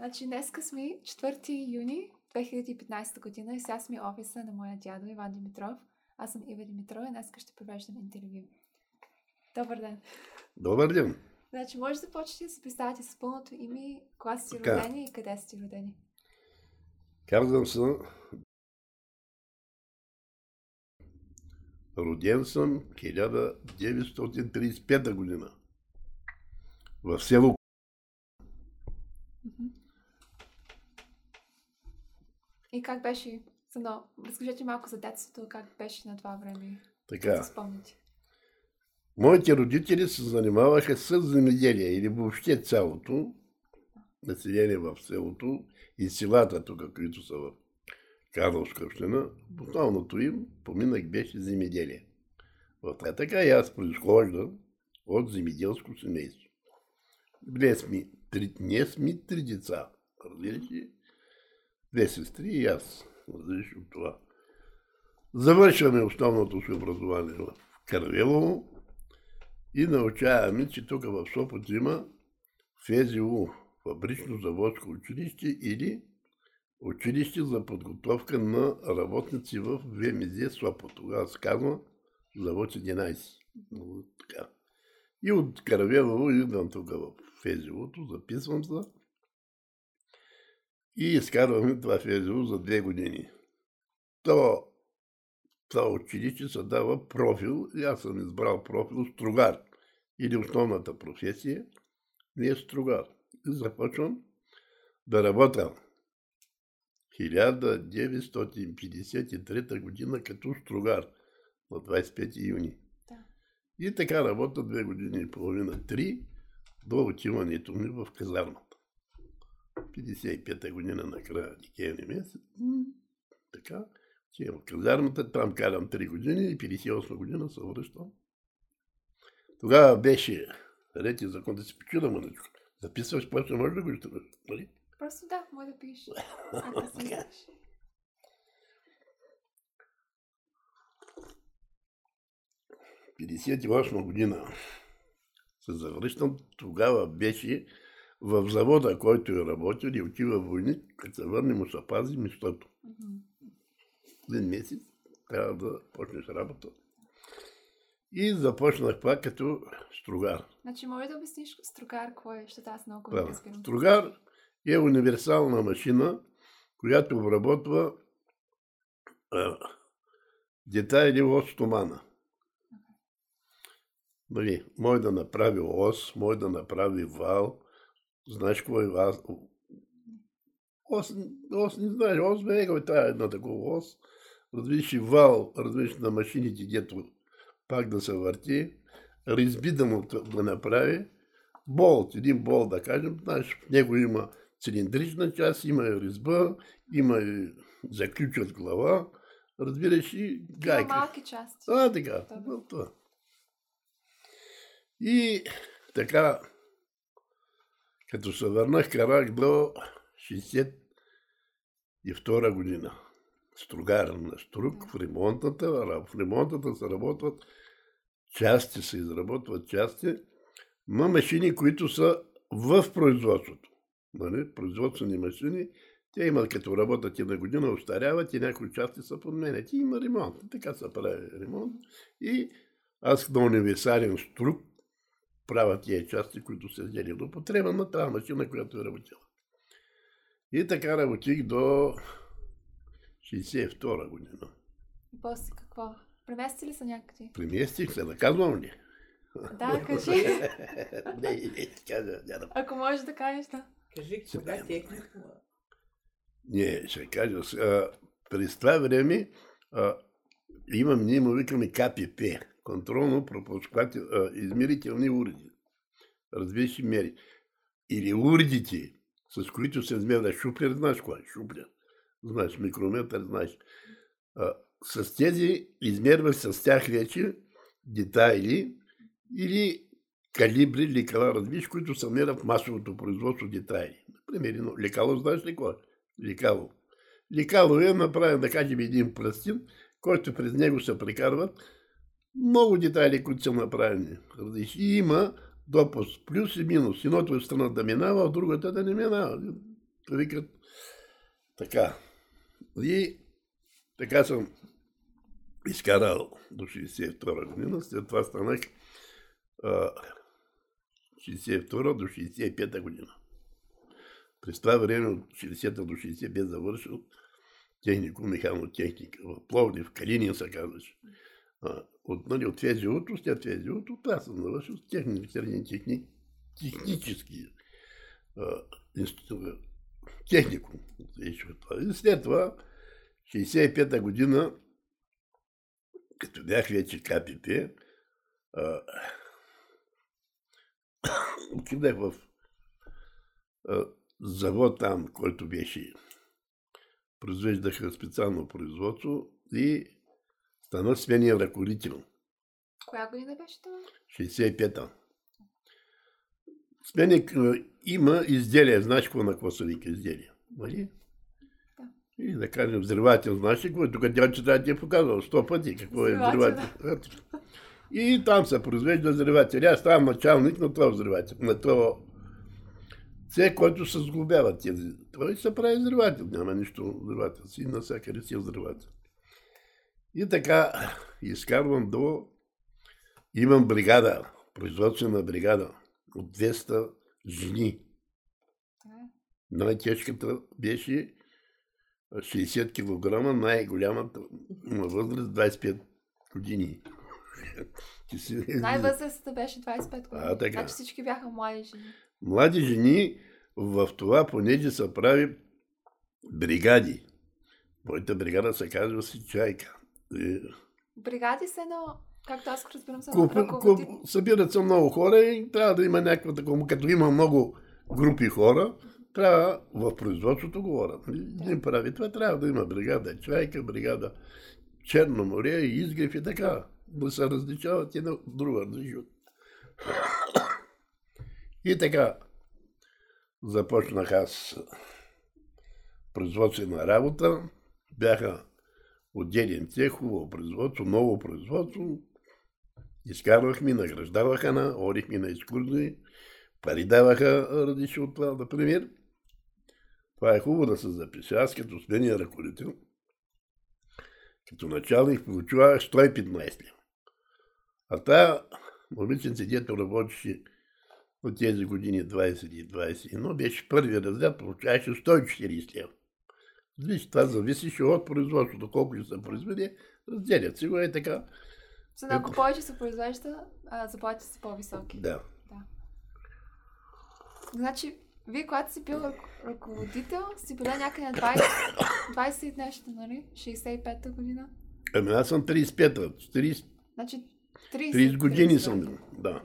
Значи днеска сме 4 юни 2015 година и сега сме офиса на моя дядо Иван Димитров. Аз съм Ива Димитрова и днес ще провеждам интервю. Добър ден! Добър ден! Значи, може да почнете да се представите с пълното име, кога сте родени и къде сте родени. Казвам се. Роден съм 1935 година. В село. И как беше, но разкажете малко за детството, как беше на това време, така. да се спомните. Моите родители се занимаваха с земеделие или въобще цялото население в селото и селата тук, които са в Карловска община. Основното им поминък беше земеделие. В това така и аз произхождам от земеделско семейство. Ние сме три, ние сме три деца. Разбираш ли? Две сестри и аз. Разбираш от това. Завършваме основното си образование в Каравелово и научаваме, че тук в Сопот има ФЗУ, фабрично заводско училище или училище за подготовка на работници в ВМЗ Сопот. Тогава се казва завод 11. Много така. И от Каравелово идвам тук в ФЗУ-то, записвам се и изкарваме това ФЗУ за две години. То, това училище се дава профил и аз съм избрал профил стругар или основната професия ми е стругар. И започвам да работя 1953 година като стругар на 25 юни. Да. И така работя две години и половина, три, до отиването ми в казармата. 55-та година накрая декември месец. Така, отивам в казармата, там карам 3 години и 58 година се връщам. Тогава беше ред и закон да си почина мъничко. Записваш, после може да го изтърваш, нали? Просто да, може да пишеш. Ако си. В 58 година се завръщам. Тогава беше в завода, който е работил и отива войник, като се върне му се пази местото. Един месец трябва да почнеш работа. И започнах пак като стругар. Значи, може да обясниш стругар, какво е, защото аз много разбирам. Стругар е универсална машина, която обработва а, детайли от стомана. Нали, може да направи ос, може да направи вал. Знаеш какво е вал? Ос, ос не знаеш, ос бе е тая една такова ос. Разбираш и вал, разбираш на машините, дето пак да се върти, резби да му да направи, болт, един болт да кажем, знаеш, в него има цилиндрична част, има и резба, има и заключ от глава, разбираш и Има гайка. малки части. А, така. Това. И така, като се върнах, карах до 62 година. Стругар на струк в ремонтата. В ремонтата се работват части, се изработват части на машини, които са в производството. Нали? Производствени машини, те имат като работят една година, остаряват и някои части са подменят. И има ремонт. Така се прави ремонт. И аз на универсален струк правя тия части, които се взели до употреба на тази машина, която е работила. И така работих до 62 година. И после какво? Премести ли са някъде? Преместих се, да казвам ли? Да, кажи. не, не, не, кажа, няма. Ако можеш да кажеш, да. Кажи, кога техника? Не, ще кажа. А, през това време а, имам, ние му викаме КПП, контролно пропускател, а, измерителни уреди. Разбираш ли мери. Или уредите, с които се измерва шуплер, знаеш кой е шуплер? Знаеш, микрометър, знаеш. А, с тези измерваш с тях вече детайли или калибри, лекала, разбираш, които се мерят в масовото производство детайли. Например, едно лекало, знаеш ли кой е? Лекало. Лекало е направен, да кажем, един пластин, който през него се прекарват много детайли, които са направени. И има допуск, плюс и минус. Едното е страна да минава, а другата да не минава. викат така. И така съм изкарал до 62 година, след това станах а, 62 до 65 година. През това време от 60 до 60 бе завършил технико механотехника. В Пловдив, Калинин се казваше. От, нали, от ФЗУ-то, след ФЗУ-то, това съм завършил с техник, среден техник, технически а, техникум. И след това, 65-та година, като бях вече КПП, отидах в а, завод там, който беше произвеждаха специално производство и стана сменен ръководител. Коя година беше това? 65-та. Сменик има изделия, знаеш какво на вика изделия? Нали? Да. И да кажем взривател, знаеш ли е? Тук дядче да ти е показал сто пъти какво е Взривател. И там се произвежда взривател. Аз ставам началник на това взривател, на това все, който се сглобява тези. Той се прави взривател. Няма нищо взривател. Си навсякъде си е взривател. И така, изкарвам до... Имам бригада, производствена бригада от 200 жени. Най-тежката беше 60 кг, най-голямата има възраст 25 години. Най-възрастната беше 25 години. А, така. Значи всички бяха млади жени. Млади жени в това, понеже се прави бригади. Моята бригада се казва си чайка. И Бригади се едно, както аз разбирам, са ръководители. куп, събират се много хора и трябва да има някаква такова. Като има много групи хора, трябва в производството говоря. Нали? Един прави това, трябва да има бригада чайка, бригада Черно море и изгрев и така. Да се различават една от друга. различават. И така, започнах аз производствена работа. Бяха отделен цех, хубаво производство, ново производство. Изкарвахме, награждаваха на, орихме на екскурзии, пари даваха различни от това, например. Това е хубаво да се запише. Аз като сменен ръководител, като началник получавах 115 лева. А тая момиченце, дето работеше от тези години 20 и 21, беше първи разряд, получаваше 140 лева. Виж, това зависеше от производството, колко ще се произведе, разделят си го е така. Да ако повече се произвежда, заплатите са по-високи. Да. Значи, вие, когато си бил рък- ръководител, си била някъде на 20, 20 и нещо, нали? 65-та година. Ами аз съм 35-та, 30, Значи, 30, 30 години 30, съм бил. Да.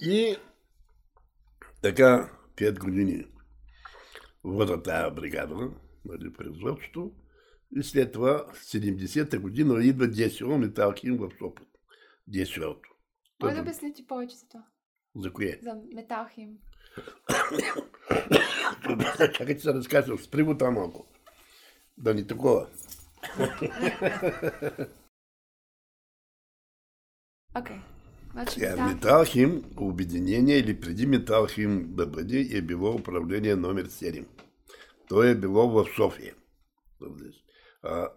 И така, 5 години вода тая бригада, нали, производството. И след това, 70-та година, идва ДСО Металхим в Сопот. ДСО-то. Може да обясните повече за това? За кое? За Металхим. Чакайте се разкажа, спри го там малко. Да ни такова. Окей. Значи, да. Металхим, обединение или преди Металхим да бъде, е било управление номер 7. То е било в София. А,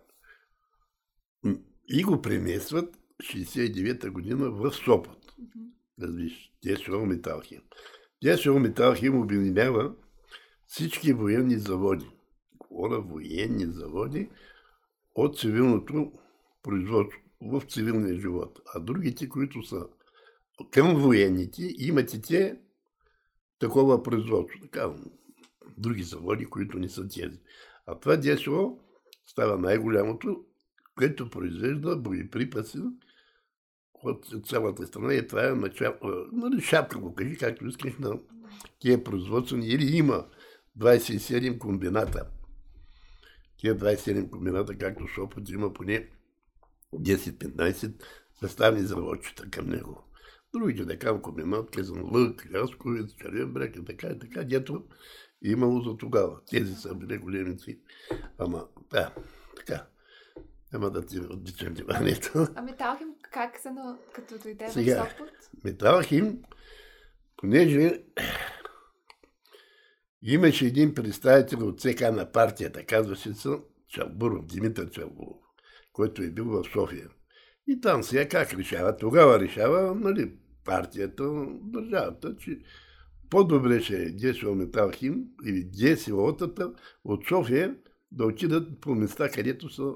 и го преместват 69-та година в Сопот. Разбиш, ТСО Металхим. ТСО Металхим обединява всички военни заводи. Хора, военни заводи от цивилното производство в цивилния живот. А другите, които са към военните, имат и те такова производство. Така, други заводи, които не са тези. А това ДСО става най-голямото, което произвежда боеприпаси от цялата страна и това е начало, нали, шапка го кажи, както искаш на тия производствени, или има 27 комбината. Тия 27 комбината, както Сопот, има поне 10-15 съставни заводчета към него. Другите, така, комбинат, казан лък, лясковец, червен брек и така и така, дето имало за тогава. Тези са били големици. Ама, да, така. Няма да ти отдичам вниманието. А Металхим как се, на... като дойде в Сега. Сопот? Металхим, понеже Имаше един представител от ЦК на партията, казваше се Чалбуров, Димитър Чалбуров, който е бил в София. И там сега как решава? Тогава решава нали, партията, държавата, че по-добре ще е Десио Металхим или Десиотата от София да отидат по места, където са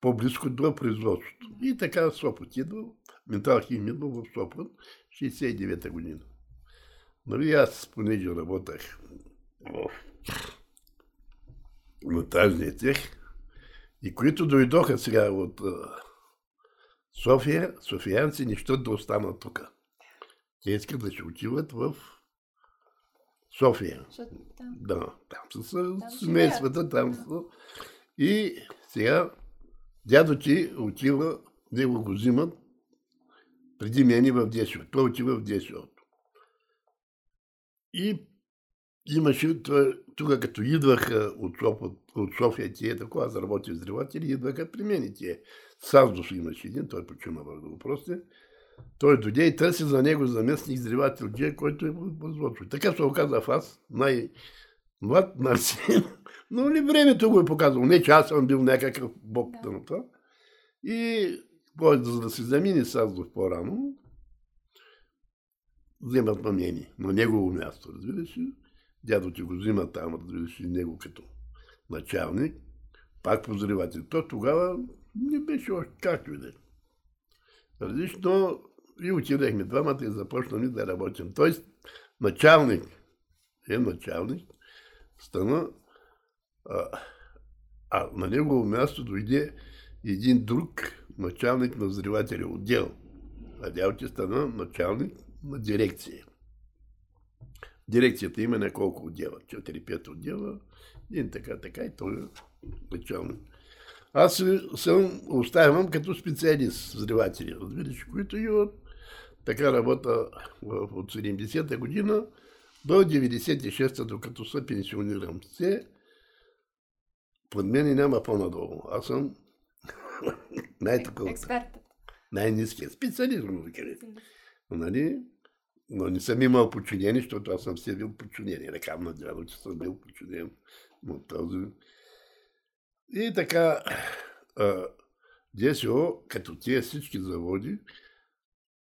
по-близко до производството. И така Сопот идва, Металхим идва в Сопот, 69-та година. Нали аз, понеже работах в монтажния тех, и които дойдоха сега от София, софиянци не да останат тук. Те искат да се отиват в София. там... Да, там са семействата, там са. И сега дядо ти отива, него го взимат преди мен в Десио. Той отива в Десиото. И имаше, тук като идваха от, от, от София тия, такова, за работи взриватели, идваха при мен тия. Саздов имаше един, той почина в въпросите. Той дойде и търси за него заместник взривател Джия, който е производство. Така се оказа аз, най-млад Марсин. Но ли времето го е показало. Не, че аз съм бил някакъв бог да. на това. И за да се замине Саздов по-рано, вземат на мнение, на негово място, разбираш ли. Дядо ти го взима там, разбираш ли, него като началник, пак по взривател. То тогава не беше още както и да е. Разбираш, но и отидехме двамата и започнахме да работим. Тоест, началник е началник, стана, а, а на негово място дойде един друг началник на взривателя отдел. А Дялти стана началник на дирекция. Дирекцията има няколко отдела, 4-5 отдела, един така, така и той е началник. Аз съм оставям като специалист взриватели, разбираш, които имат така работа от 70-та година до 96-та, докато се пенсионирам. Се, под мен няма по-надолу. Аз съм най-такъв. Експертът. Най-низкият специалист, му. Нали? Но не съм имал подчинени, защото аз съм си бил подчинен. Рекам на дядо, че съм бил подчинен. Но този... И така, ДСО, като тия всички заводи,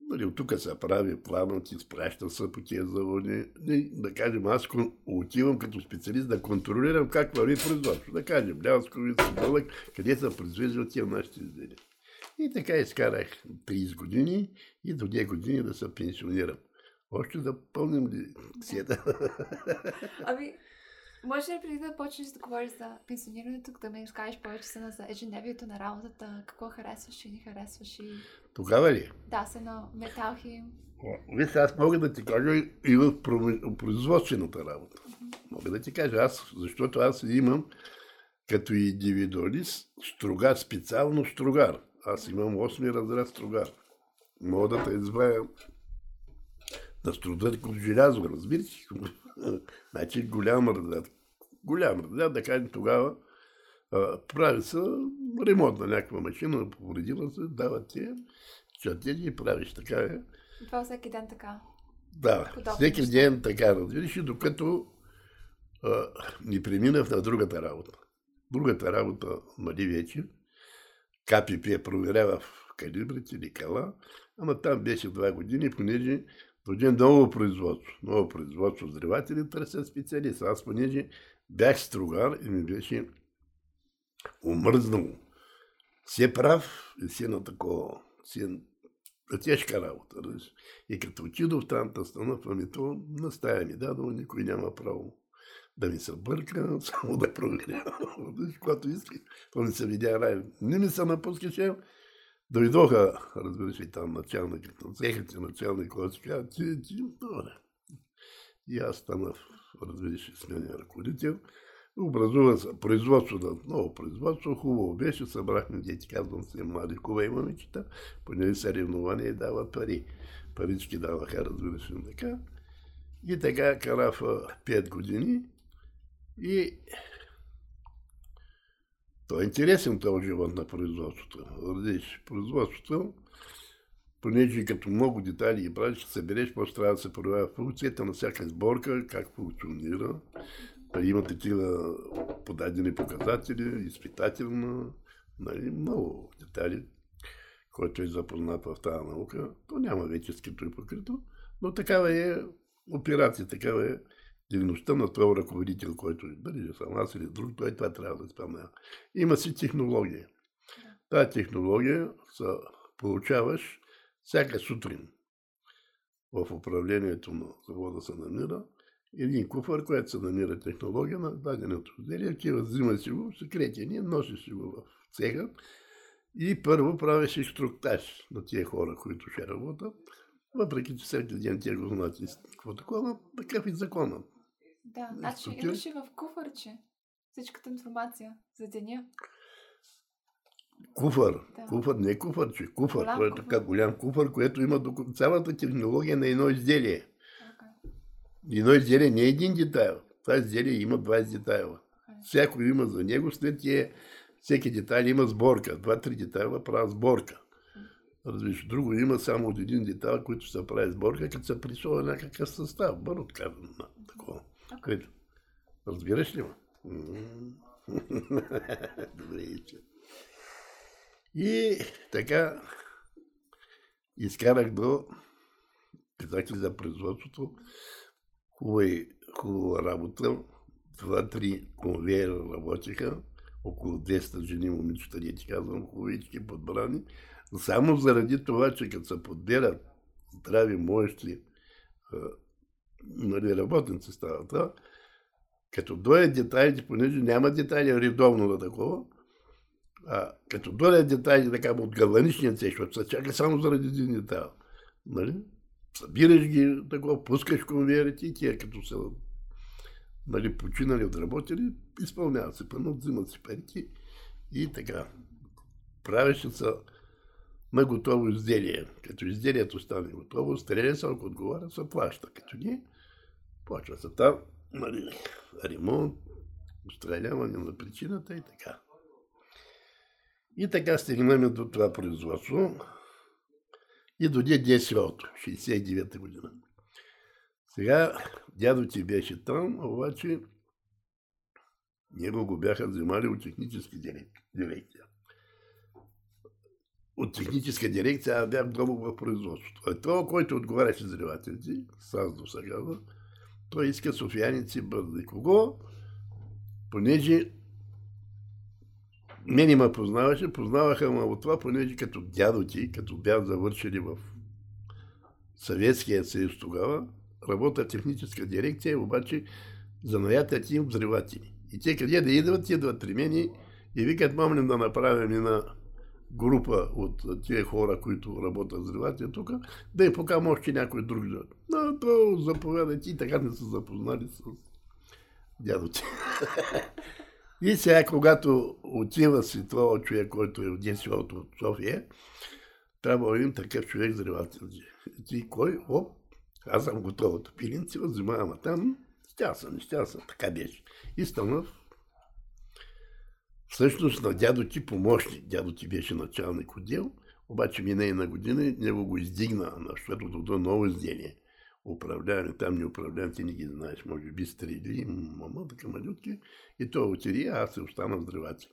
Нали, от тук се прави планът, изпраща се по тези заводи. И, да кажем, аз отивам като специалист да контролирам как върви производство. Да кажем, Лявскови, Дълъг, къде се произвеждат тия нашите изделия. И така изкарах 30 години и до 2 години да се пенсионирам. Още да пълним ли сета? Ами, може ли преди да почнеш да говориш за пенсионирането, да ми разкажеш повече за ежедневието на работата, какво харесваш и не харесваш и... Тогава ли? Да, се на металхи. Виж, аз мога да ти кажа и в производствената работа. Мога да ти кажа аз, защото аз имам като индивидуалист стругар, специално стругар. Аз имам 8 разряд стругар. Мога да те избавя да струдат като желязо, разбираш? значи голям разряд. Голям разряд, да кажем тогава, прави се ремонт на някаква машина, повредила се, дават ти, чертежи и правиш. Така е. Това всеки ден така. Да, Подобно всеки неща. ден така, разбираш, докато а, ни преминах на другата работа. Другата работа, нали вече, КПП проверява в калибрите или кала, ама там беше два години, понеже дойде ново производство. Ново производство взриватели търсят специалист. Аз понеже бях стругар и ми беше омръзнало. Все прав и си на такова. Си на тежка работа. И като отидох там, да стана в на стая ми дадо, никой няма право да ми се бърка, само да проверявам. Когато исках, то ми се видя рай. Не ми се напускаше. Дойдоха, разбира се, там началникът на цехата, началник, който каза, ти, ти, добре. И аз станах, разбира се, сменен ръководител. Образува се производство на ново производство, хубаво беше, събрахме, дети казвам се, млади кува и момичета, понеже съревнования и дават пари. Парички даваха, разбира се, така. И така карав 5 години и той е интересен този живот на производството. Родиш производството, понеже като много детайли ги правиш, ще събереш, после трябва да се проявява функцията на всяка сборка, как функционира. Та има такива подадени показатели, изпитателна, нали, много детайли, който е запознат в тази наука. То няма вече скрито и покрито, но такава е операция, такава е дейността на този ръководител, който е дали съм аз или друг, той това трябва да изпълнява. Има си технология. Тази технология се получаваш всяка сутрин в управлението на завода се намира един куфър, който се намира технология на даденото изделие, ти взима си го, секретение, носи си го в цеха и първо правиш инструктаж на тия хора, които ще работят, въпреки че всеки ден тя го знаят какво такова, такъв и законът. Да, значи имаше в куфърче всичката информация за деня. Куфър. Да. Куфър, не куфърче. Куфър. Голям това е така голям куфър, което има цялата технология на едно изделие. Okay. Едно изделие не е един детайл. Това изделие има 20 детайла. Okay. Всяко има за него, след тия, всеки детайл има сборка. Два-три детайла правят сборка. Разбираш, друго има само от един детайл, който се прави сборка, като се пришова някакъв състав. Бърно казвам на такова. Okay. Разбираш ли ме? Добре, че. И така изкарах до, казах за производството, хубава, хубава работа. Два-три конвейера работиха, около 200 жени, момичета, не ти казвам, хубавички подбрани. Само заради това, че като се подберат здрави, мощни нали, работници става това, като дойдат детайлите, понеже няма детайли редовно на такова, а, като дойде детайли така от галаничния цех, защото се чака само заради един детайл. Нали? Събираш ги, такова, пускаш конвейерите и тия като са нали, починали, отработили, изпълняват се пълно, взимат си парите и така. Правеше се на готово изделие. Като изделието стане готово, стреля се, ако отговаря, се плаща. Като не, почва се там, нали, ремонт, устреляване на причината и така. И така стигнаме до това производство и дойде ДСО-то, 69-та година. Сега дядо ти беше там, обаче него го бяха вземали от техническа дирекция. От техническа дирекция аз бях много в производството. А това, който отговаряше за взривателите, аз до сега, той иска софияници бързи. Кого? Понеже мене ме познаваше, познаваха ме от това, понеже като дядо ти, като бях завършили в Съветския съюз тогава, работя техническа дирекция, обаче занаятят ти взриватели. И те къде да идват, идват при мен и викат, мамнем да направим една група от тия хора, които работят взриватели тук, да и покам още някой друг. Но то заповядайте и така не са запознали с дядо ти. И сега, когато отива си това човек, който е селото от София, трябва един такъв човек зревател. Ти кой? Оп, аз съм готова от пилинци, взимавам там, щя съм, щя съм, така беше. И станах всъщност на дядо ти помощник. Дядо ти беше началник отдел, обаче мина на година, него го издигна, защото до ново изделие управляване, там не управлявам, ти не ги знаеш, може би стрели, мама, така малютки, и той отири, а аз се остана здравател.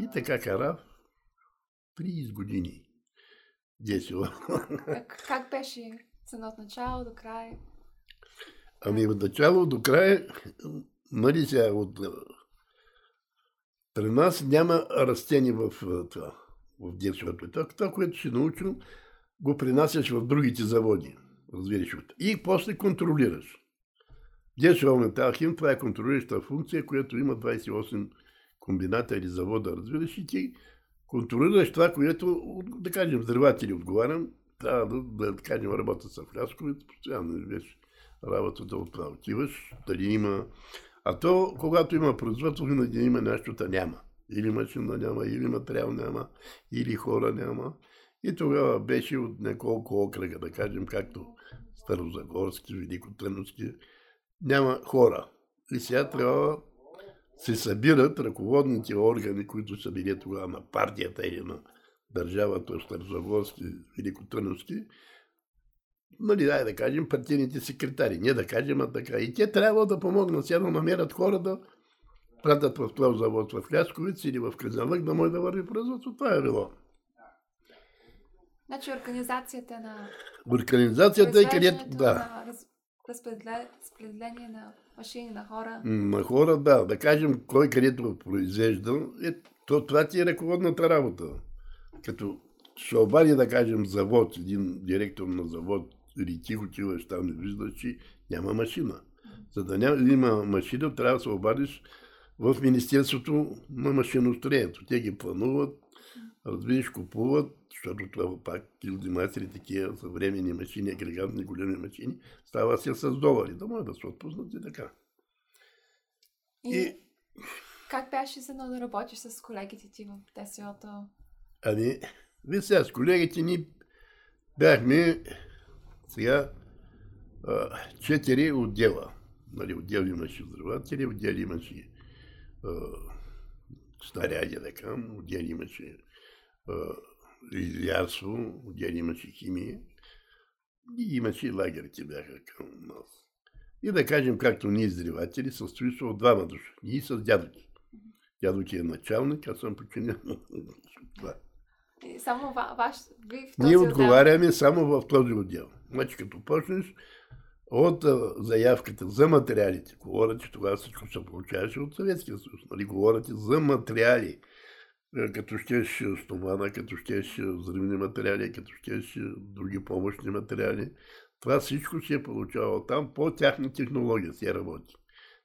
И така кара 30 години. Десило. Как, как беше цена от начало до край? Ами от начало до край, нали сега, от... При нас няма растение в това, в детството. Това, което си научил, го принасяш в другите заводи разбираш. И после контролираш. Дешевалната хим, това е контролираща функция, която има 28 комбината или завода, разбираш, и ти контролираш това, което, да кажем, взриватели отговарям, трябва да, да, кажем, работа с флясковете, постоянно виж работата от това отиваш, дали има... А то, когато има производство, винаги има да няма. Или машина няма, или материал няма, или хора няма. И тогава беше от няколко окръга, да кажем, както Старозагорски, Великотърновски, няма хора. И сега трябва се събират ръководните органи, които са били тогава на партията или на държавата, Старозагорски, Великотърновски, нали, дай да кажем, партийните секретари. Не да кажем, а така. И те трябва да помогнат, сега да намерят хора да пратят в този завод в Лясковиц или в Казанлък, да може да върви производство. Това е било. Значи организацията на Организацията е където... Да. на раз- разпределе- разпределение на машини на хора. На хора, да. Да кажем, кой където произвежда, е, то, това ти е ръководната работа. Като ще обади, да кажем, завод, един директор на завод, или ти отиваш там и виждаш, че няма машина. За да няма, има машина, трябва да се обадиш в Министерството на машиностроението. Те ги плануват, разбираш, купуват, защото това пак килдимастери, такива съвременни машини, агрегатни големи машини, става се с долари, да могат да се отпуснат и така. И, И- как беше за да работиш с колегите ти в ТСО-то? Ами, виж сега, с колегите ни бяхме сега а, четири отдела. Нали, отдел имаше взрыватели, отдел имаше а, снаряди, да кажем, отдел имаше излярство, отдел имаше химия и имаше и лагерите бяха към нас. И да кажем, както ние издреватели, състои се от двама души. Ние с дядоки. Дядоки е началник, аз съм починен. Това. Само ва, ваш, ви в този Ние отдел. отговаряме само в този отдел. Значи като почнеш от заявката за материалите, говоря, че тогава всичко се получаваше от Съветския съюз. Нали? Говорите за материали. Е, Като щеш е, стомана, като щеш е, взривни материали, като щеш други помощни материали. Това всичко се е получавало там по тяхна технология се работи.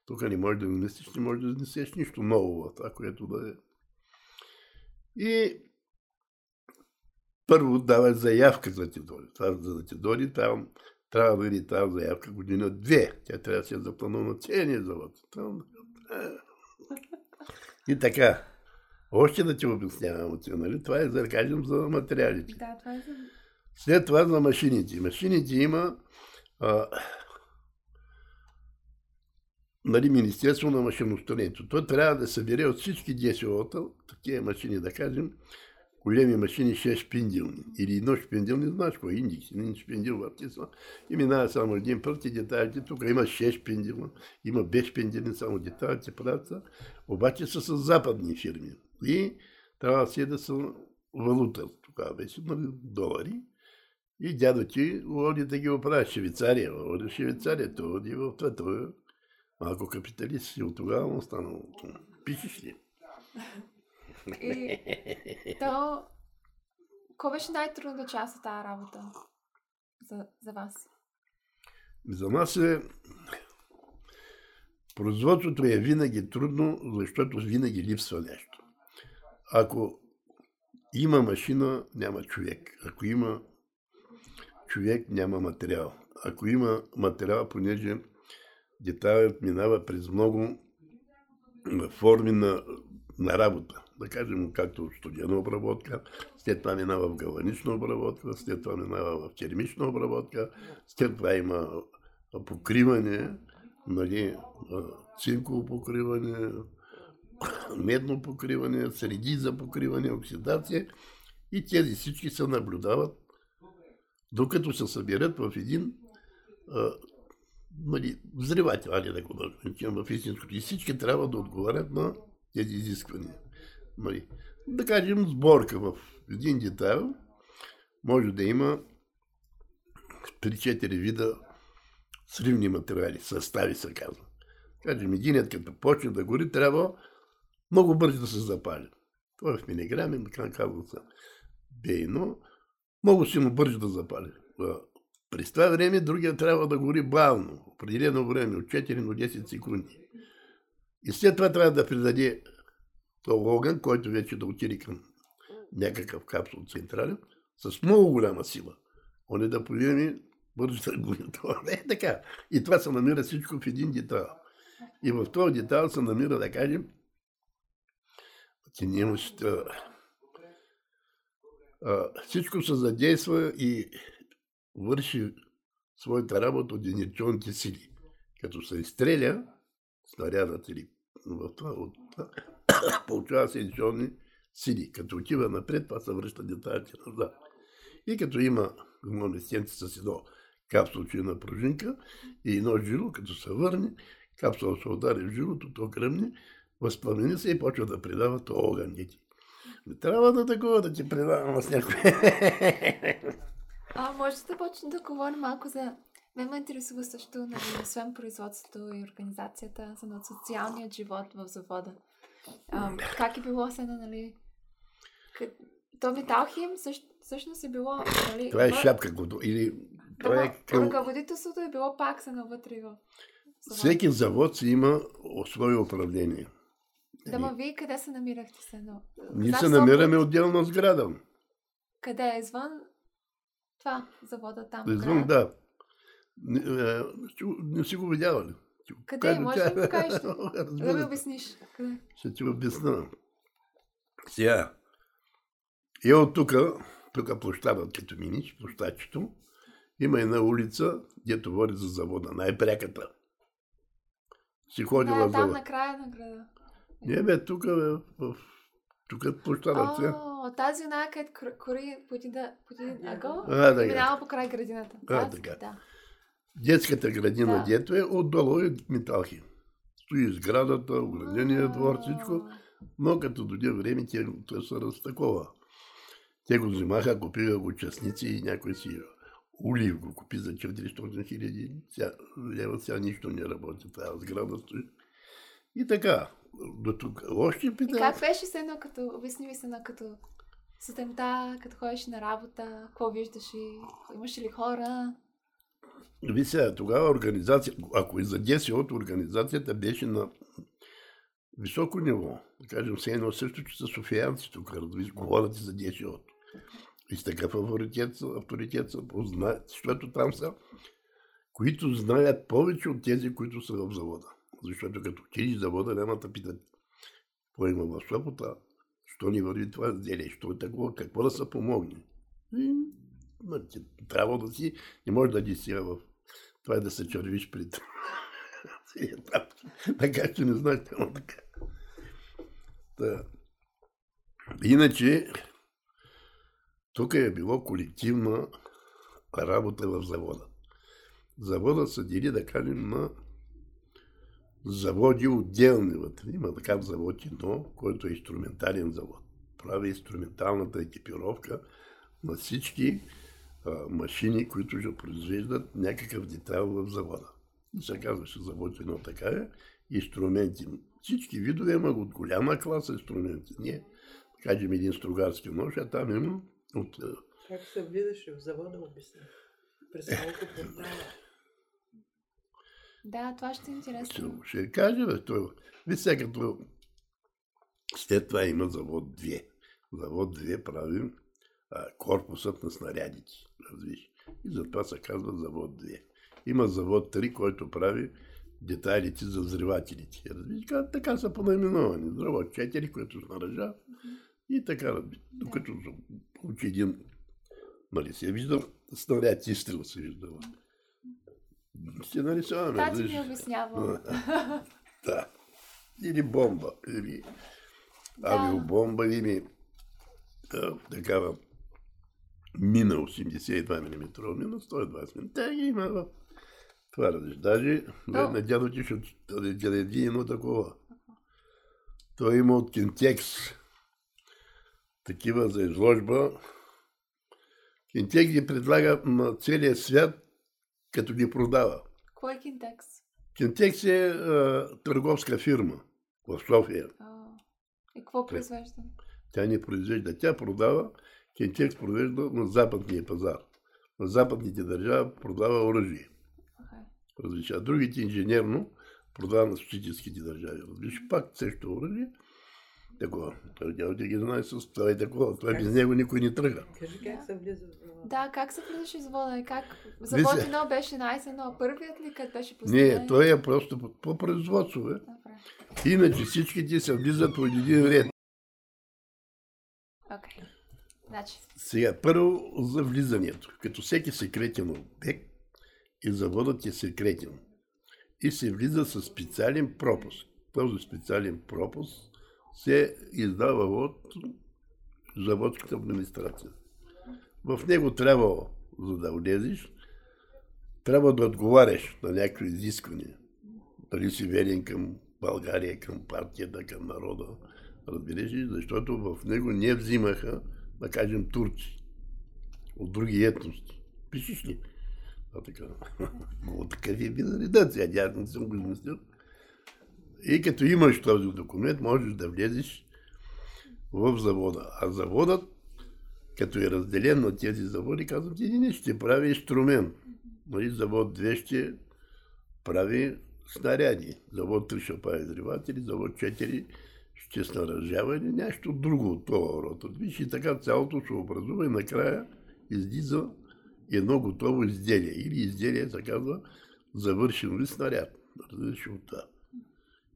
Тук не можеш да внесеш, не можеш да внесеш нищо ново в това, което да е. И първо даваш заявка за да. Това, за да там трябва да види тази заявка година-две. Тя трябва да се е запланувана целия завод. Там. И така. Още да ти обяснявам, нали? това е, за да кажем, за материалите. Да, това е за... След това за машините. Машините има а, нали, Министерство на машиностроението. То трябва да събере от всички ДСО-та, такива машини, да кажем, големи машини, 6 шпинделни. Или едно шпиндел, не знаеш кой индекс, един шпиндел въртисва и минава само един път и детайлите. Тук има 6 шпиндела, има без шпиндели, само детайлите правят обаче са с западни фирми. И трябва да си да са валута, тогава беше, нали, долари. И дядо ти води да ги оправя Швейцария, води Швейцария, той води в това, той е малко капиталист и от тогава му останало. Пишеш ли? И то... Кой беше най-трудната част от тази работа за, за вас? За нас е... Производството е винаги трудно, защото винаги липсва нещо. Ако има машина, няма човек. Ако има човек, няма материал. Ако има материал, понеже детайлът минава през много форми на, на работа. Да кажем, както студена обработка, след това минава в галанична обработка, след това минава в термична обработка, след това има покриване, нали, цинково покриване, медно покриване, среди за покриване, оксидация и тези всички се наблюдават, докато се съберат в един а, нали, взривател, али да го наречем в истинското. И всички трябва да отговарят на тези изисквания. Нали. Да кажем, сборка в един детайл може да има 3-4 вида сривни материали, състави се казва. Кажем, единият като почне да гори, трябва много бързо да се запали. Това е в милиграми, така казва се бейно, много силно бързо да запали. През това време другия трябва да гори бавно, определено време, от 4 до 10 секунди. И след това трябва да придаде този огън, който вече да отиде към някакъв капсул централен, с много голяма сила. Он е да повиеме бързо да гори това. Не, така. И това се намира всичко в един детайл. И в този детайл се намира, да кажем, нямаш всичко се задейства и върши своята работа от инерционните сили. Като се изстреля снарядът или в това, от получава се инерционни сини. Като отива напред, това се връща детайлите назад. И като има едно местенце с едно капсулче на пружинка и едно жило, като се върне, капсула се удари в жилото, то кръмне, възпламени се и почва да предава то огън. Не трябва да такова да ти предавам с някой. А може да почнем да говорим малко за... Мен ме интересува също, нали, освен производството и организацията, за социалният живот в завода. А, как е било се, нали... То Металхим също, всъщност е било... Нали, Това е шапка, или това е към... ръководителството е било пак са навътре в. Всеки завод си има свое управление. Да, ма вие къде се намирахте се? Но... Ние се Сопот. намираме отделна сграда. Къде е? Извън това, завода там. Извън, края? да. Не, е, го- не си го видяла ли? Ще го Къде? покажа Може да ми кажеш? Разбира Да ми обясниш. Къде? Ще ти обясна. Сега. И от тук, тук площадът, като миниш, площадчето, има една улица, дето води за завода, най-пряката. Си ходи Да, там завода. на края на града. Не бе, тук бе, в... Тук е площадът. сега. О, тази една, където кор- кори по един, да, по един ъгъл, А, и така. минава по край градината. А, така. Да. Детската градина, Да. дето е, отдолу е металхи. Стои сградата, оградения двор, всичко. Но като дойде време, те, те са разтакова. Те го взимаха, купиха го частници и някой си ули го купи за 400 хиляди лева. Сега нищо не работи, тази сграда стои. И така, до тук. Още И пита. как беше се едно като, обясни ми се едно като сутринта, като ходиш на работа, какво виждаш и имаш ли хора? Ви сега, тогава организация, ако и за 10 от организацията беше на високо ниво, да кажем, все едно също, че са софиянци тук, говорят за 10 от. И с такъв авторитет, авторитет са познаят, защото там са, които знаят повече от тези, които са в завода. Защото като отидеш завода, няма да питат какво има в Сопота, що ни върви това изделие, що е такова, какво да се помогне. И, ти трябва да си, не можеш да ги сега в това е да се червиш пред. Така че не знаеш какво така. Та. Иначе, тук е било колективна работа в завода. Завода се дели, да кажем, на заводи отделни вътре. Има такав завод едно, който е инструментален завод. Прави инструменталната екипировка на всички а, машини, които ще произвеждат някакъв детайл в завода. И се казваше завод едно така е, инструменти. Всички видове има от голяма класа инструменти. Ние, кажем, един стругарски нож, а там има от... Как се влизаше в завода, обясни. През малко портала. Да, това ще е интересно. ще кажа, бе, той. Виж сега като след това има завод 2. Завод 2 правим а, корпусът на снарядите. Разбиш. И затова се казва завод 2. Има завод 3, който прави детайлите за взривателите. Разбиш, така, са понаименовани. Завод 4, който снаряжа. И така. Докато се получи един, нали се вижда, снаряд изстрел се вижда. Ще нарисуваме. Тати ми обяснява. Да. Или бомба, или авиобомба, или а, такава мина 82 мм, мина 120 мм. Тя ги има в това радиш. Даже Но- на дядо ти ще отреди едно такова. Той има от Кинтекс такива за изложба. Кинтекс ги предлага на целия свят, като ги продава. Кой е Кинтекс? Кинтекс е а, търговска фирма в София. А, И какво произвежда? Тя не произвежда, тя продава, Кинтекс произвежда на западния пазар. На западните държави продава оръжие. Окей. Различа. Другите инженерно продава на социалистическите държави. Различа пак също оръжие. Такова. Знае с това и такова. Това без него никой не тръгва. Кажи как се влиза в завода. Да, как се влизаше из вода как... Се. едно беше най-едно. Първият ли къде беше Не, построен? той е просто по, по производство. Бе. Иначе всичките се влизат по един ред. Окей. Значи, Сега, първо за влизането. Като всеки секретен обект и заводът е секретен. И се влиза с специален пропуск. Този специален пропуск се издава от заводската администрация. В него трябва, за да влезеш, трябва да отговаряш на някакви изисквания. Дали си верен към България, към партията, към народа. Разбираш ли? Защото в него не взимаха, да кажем, турци от други етности. Пишеш ли? А така. Много такъв е бил редът. Сега аз не съм го измислил. И като имаш този документ, можеш да влезеш в завода. А заводът, като е разделен на тези заводи, казват, един ще прави инструмент. Нали, завод 2 ще прави снаряди. Завод 3 ще прави взриватели, завод 4 ще снаряжава или нещо друго от това род. Виж и така цялото се образува и накрая излиза едно готово изделие. Или изделие се казва завършен ли снаряд. Различи от това.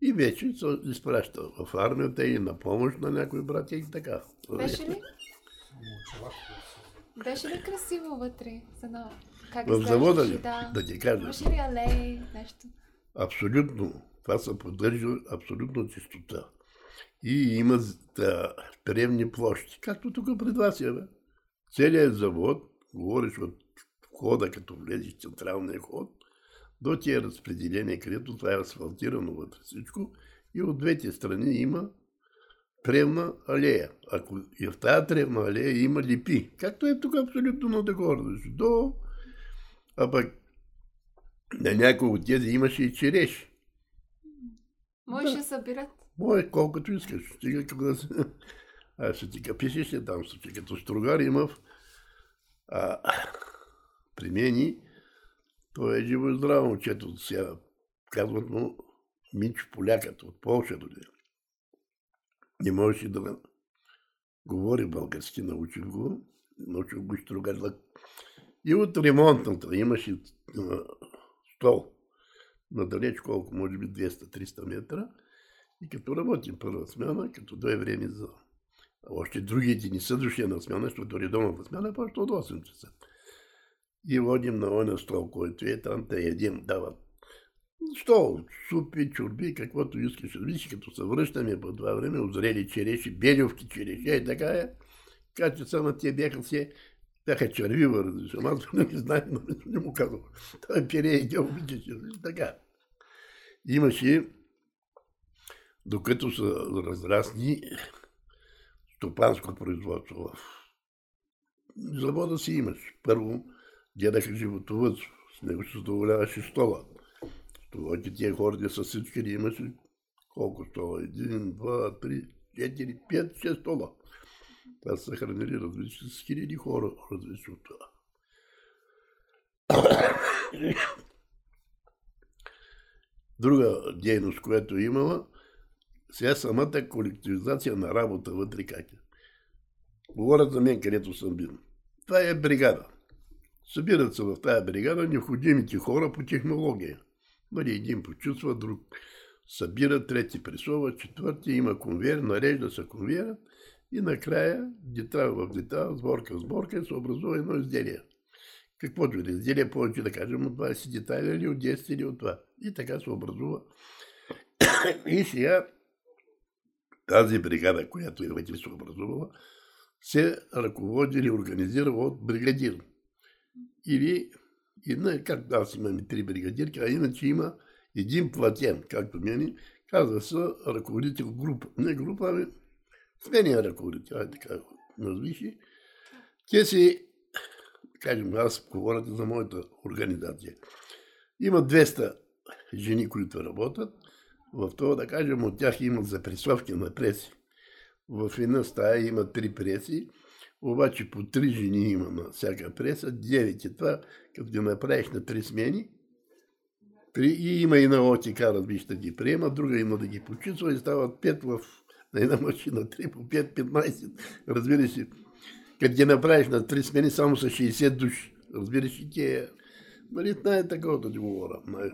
И вече се изпраща в армията и на помощ на някои братя и така. Беше ли? Беше ли красиво вътре? За на... Как В завода ли? Да. Да ти кажа. Имаше ли алеи, нещо? Абсолютно. Това се поддържа абсолютно чистота. И има да, древни площи, както тук пред вас е. Бе. Целият завод, говориш от входа, като влезеш в централния ход, до тия разпределение, където това е асфалтирано вътре всичко, и от двете страни има тревна алея. Ако и в тази тревна алея има липи, както е тук абсолютно на догоре, до, а пък на някои от тези имаше и череш. Можеш Да. събират. Мое, колкото искаш. Стига като да се... А, ще ти капишеш ли там, че като стругар има в... А, при мен той е живо и здраво момчето. Сега казват му Минчо Полякът от Полша дойде. Не можеше да говори български, научих го. Научих го стругар. И от ремонтната имаше стол. Надалеч колко, може би 200-300 метра. И като работим първа смяна, като дойде време за... Още другите не са дошли на смяна, защото редовната смяна почва от 8 часа. И водим на оня стол, който е там, те едем, дават стол, супи, чурби, каквото искаш. Виж, като се връщаме по това време, озрели череши, белевки череши, и така е. Така че само те бяха все, бяха черви, разбираш. Ама аз не знаем, но не му казвам. Той пере и тя обичаше. Така. Имаше докато се разрасни стопанско производство завода си имаш. Първо гледаха животовътство, с него се задоволяваше стола. Столовете тия хорди са всички, имаше колко стола? Един, два, три, четири, пет, шест стола. Това са хранили различни с хиляди хора, различни от това. Друга дейност, която е имала, сега самата колективизация на работа вътре как е. Говорят за мен, където съм бил. Това е бригада. Събират се в тази бригада необходимите хора по технология. Нали, един почувства, друг събира, трети пресова, четвърти има конвейер, нарежда се конвейера и накрая детал в детал, сборка в сборка се образува едно изделие. Каквото и да е изделие, повече да кажем от 20 детайла или от 10 или от това. И така се образува. и сега тази бригада, която е вече се образувала, се ръководи или организира от бригадир. Или, не, както аз имам три бригадирки, а иначе има един платен, както мене, казва се ръководител група. Не група, ами смения ръководител, ай така назвиши. Те си, кажем, аз говоря за моята организация. Има 200 жени, които работят. В това, да кажем, от тях имат запресовки на преси. В една стая има три преси, обаче по три жени има на всяка преса, девет е това, като ги направиш на три смени, три, и има и на ОТК, разбиш, да ги приема, друга има да ги почиства и стават пет в на една машина, 3 по 5, 15, разбираш ли. Като ги направиш на три смени, само са 60 души. Разбираш ли, те, нали, най такова да ти говоря. Най-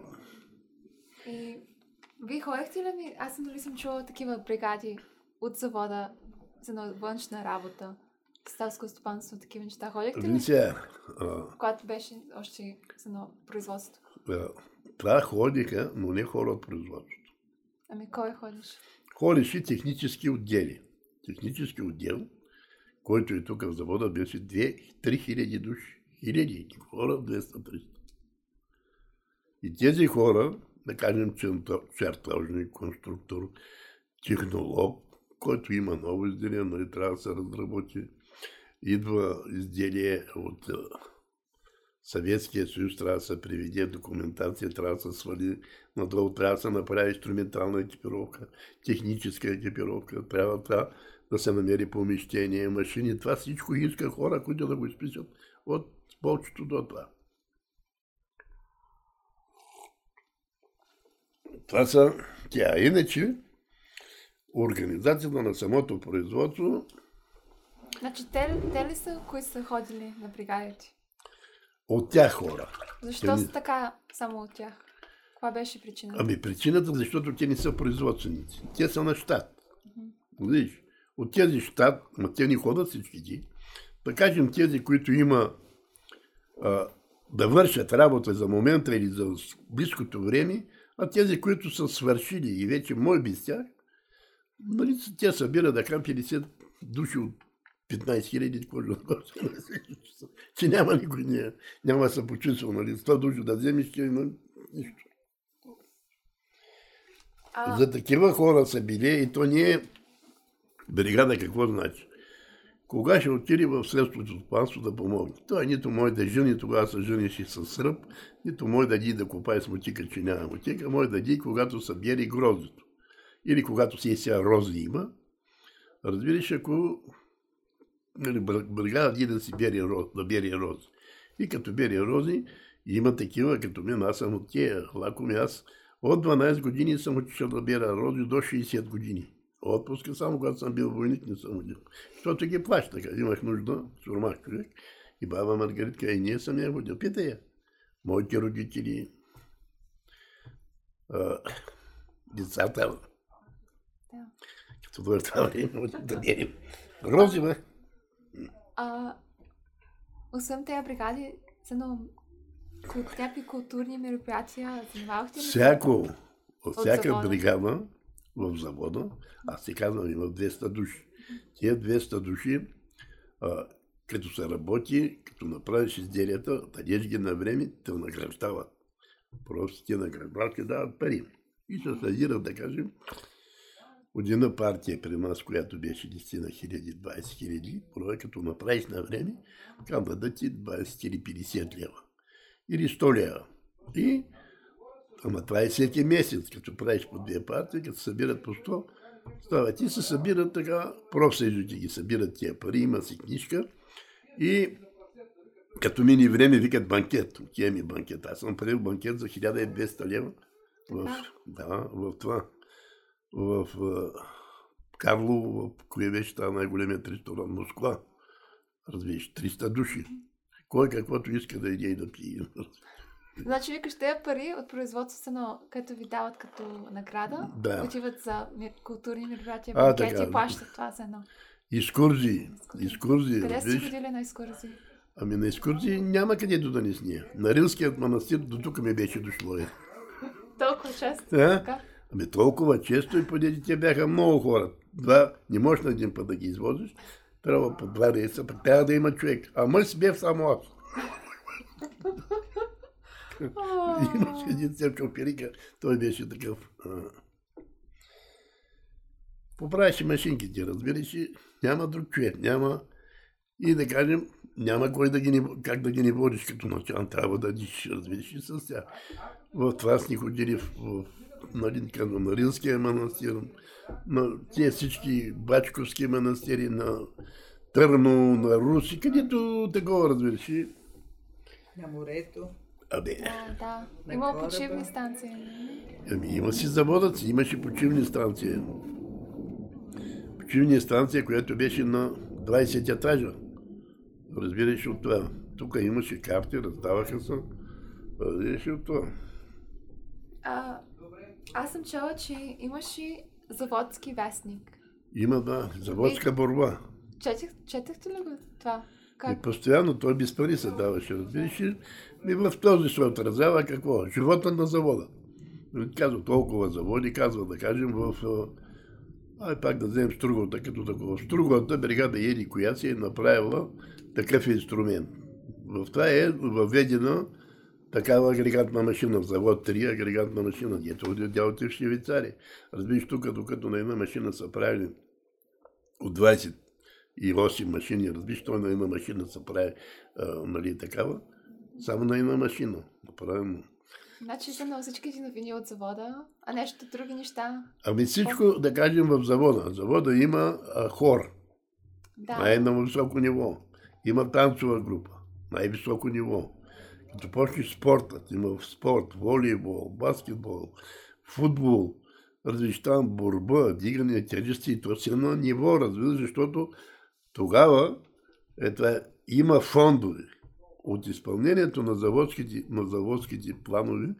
И вие ходихте ли ми? Аз нали съм чувала такива бригади от завода за на- външна работа, селско стопанство, такива неща. Ходихте ли? а, Когато беше още на производство. а, това ходиха, но не хора от производството. Ами кой ходиш? Ходеше технически отдели. Технически отдел, който е тук в завода, беше 2-3 хиляди души. Хиляди хора, 200-300. И тези хора, да кажем, че чертажник, конструктор, технолог, който има ново изделие, нали, трябва да се разработи. Идва изделие от Съветския съюз, трябва да се приведе свали надолу, трябва да се направи инструментална екипировка, техническа екипировка, трябва, трябва да се намери помещение, машини. Това всичко иска хора, които да го изпишат от полчето до това. Това тя. Иначе, организацията на самото производство... Значи, те, те ли са, кои са ходили на бригадите? От тях хора. Защо те са не... така само от тях? Каква беше причината? Ами причината, защото те не са производственици. Те са на щат. Mm-hmm. Виж, от тези щат, ма те не ходят всички ти. Да кажем тези, които има а, да вършат работа за момента или за близкото време, а тези, които са свършили и вече мой без тях, нали, те събират да кажем 50 души от 15 хиляди, че няма никой, не, няма се почувства, нали, 100 души да вземеш, че има нищо. А... За такива хора са били и то не е бригада какво значи. Кога ще отиде в следството стопанство да помогне? Той нито може да жени, тогава се жениш с сръб, нито може да ди да копае с мотика, че няма мотика, може да ди, когато събери гроздето. Или когато си е сега рози има. Разбираш, ако бригада ди да си бери, да бери рози. И като бери рози, има такива, като мен, аз съм от тия лакоми, аз от 12 години съм отишъл да бера рози до 60 години. Отпуска само когато съм бил войник, не съм водил. Защото ги плаща, имах нужда, сурмах човек. И баба Маргаритка, и ние съм я водил. Питай я. Моите родители, а, децата, да. като време, да берем. Рози, бе. А, освен тези бригади, са на някакви културни мероприятия, занимавахте ли? Всяко, от всяка бригада в завода, аз ти казвам, има 200 души. Тия 200 души, а, като се работи, като направиш изделията, дадеш ги на време, те награждават. Просто ти награждават, дават пари. И се съзират, да кажем, от една партия при нас, която беше 10 на хиляди, 20 хиляди, първо като направиш на време, така да ти 20 или 50 лева. Или 100 лева. И Ама това е всеки месец, като правиш по две партии, като събират по 100, става. Ти се събират така, профсъюзите ги събират тия пари, има си книжка и като мини време викат банкет. Отива ми банкет. Аз съм правил банкет за 1200 лева. В, да, в това. В, в Карло, в кое беше това най-големият ресторант Москва. Разбираш, 300 души. Кой каквото иска да иде и да пие. Значи, викаш, тези пари от производството, като ви дават като награда, да. отиват за културни мероприятия, банкети и плащат това за едно. Изкурзии. Изкурзии. Къде сте ходили на изкурзии? Ами на изкурзии няма където да не сния. На Рилският манастир до тук ми беше дошло. Е. Толкова често? А? Ами толкова често и поди те бяха много хора. Два, не можеш на един път да ги извозиш. Трябва по два рейса, трябва да има човек. А мъж си бе само аз. Имаше един църкъв перика, той беше такъв. Поправяше машинките, разбираш? Няма друг човек, няма... И да кажем, няма кой да ги как да ги не водиш като начал, трябва да диш, разбираш с тях. В това сни ходили в, в нали, казвам, на Рилския манастир, на тези всички бачковски манастири, на Търно, на Руси, където такова, разбираш. На морето. Абе. Да, да. Има почивни станции. Ами има си заводът си, имаше почивни станции. Почивни станция, която беше на 20 етажа. Разбираш от това. Тук имаше карти, раздаваха се. Разбираш от това. А, аз съм чела, че имаше заводски вестник. Има, да. Заводска борба. Четах, четахте ли го това? Как? И постоянно той без пари се даваше, разбираш ли? И в този се отразява какво? Живота на завода. Казва толкова заводи, казва да кажем в Ай пак да вземем Стругота като такова. Стругота бригада Еди, коя си е направила такъв инструмент. В това е въведена такава агрегатна машина в завод 3, агрегатна машина, дето отделите в Швейцария. Разбираш, тук, докато на една машина са правили от 28 машини, разбираш, той на една машина се прави а, нали, такава, само на една машина. Направено. Значи са на всичките новини от завода, а нещо други неща. Ами всичко, да кажем, в завода. В завода има а, хор, Да. най-на високо ниво. Има танцова група, най-високо ниво. Като почнеш спортът, има в спорт, волейбол, баскетбол, футбол, там борба, дигане, тежести, и то си е на ниво, разбираш, защото тогава е, това, има фондове. От изпълнението на заводските, на заводските планове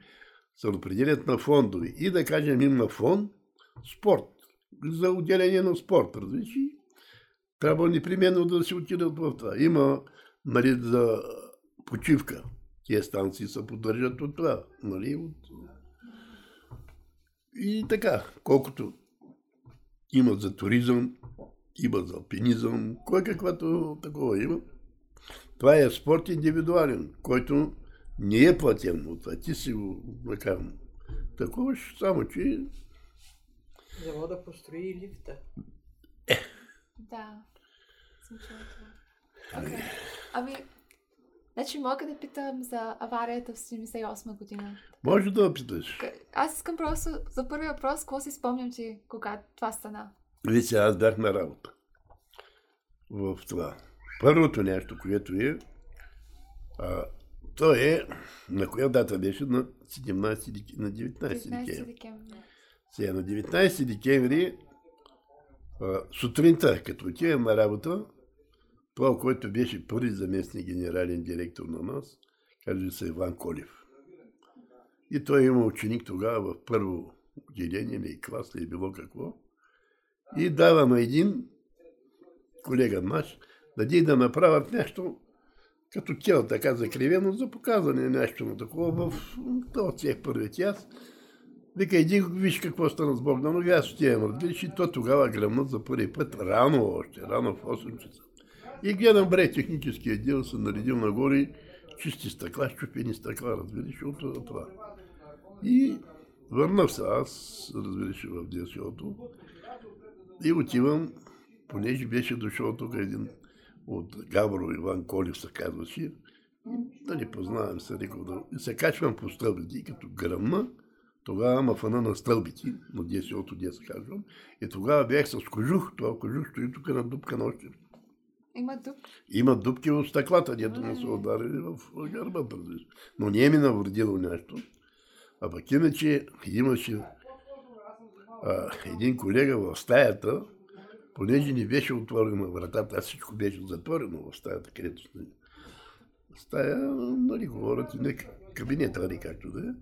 се определят на фондове. И да кажем има фонд спорт, за отделение на спорт, разбираш, трябва непременно да се отидат в това. Има нали, за почивка. Тия станции се поддържат от това. Нали, от... И така, колкото има за туризъм, има за алпинизъм, кой каквато такова има. Това е спорт индивидуален, който не е платен от това. Ти си го накарам. Такова, само че Завода построи лифта. Да. Чула това. Окей. Ами, значи мога да питам за аварията в 78 година. може да опиташ. К- Аз искам просто за първи въпрос, какво си спомням ти, кога това стана? Виж, аз бях на работа в това. Първото нещо, което е, а, то е, на коя дата беше? На 17 дек- на 19 19 декември. декември. Сега на 19 декември а, сутринта, като отивам на работа, това, който беше първи заместник генерален директор на нас, казва се Иван Колев. И той има ученик тогава в първо отделение, или клас, или било какво. И дава на един колега наш, да ди да направят нещо като тяло така закривено за показване нещо на такова в този цех първият и аз. Вика, иди виж какво стана с Богданов, аз отивам, разбираш, и то тогава гръмнат за първи път, рано още, рано в 8 часа. И гледам, бре, техническия отдел се наредил нагоре, чисти стъкла, щупени стъкла, разбираш, от това. И върнах се аз, разбираш, в ДСО-то, и отивам, понеже беше дошъл тук един от Габро Иван Колев се казваше, да не познавам се, рекал да... И се качвам по стълбите като гръмна, тогава ма фана на стълбите, на 10-то, 10 казвам, и тогава бях с кожух, това кожух стои тук на дупка нощи. Има дупка. Има дупки в стъклата, дето не са ударили в гърба. Но не е ми навредило нещо. А пък иначе имаше а, един колега в стаята, понеже не беше отворена вратата, а всичко беше затворено в стаята, където сме. Стая, нали, говорят, не кабинет, нали, както да е.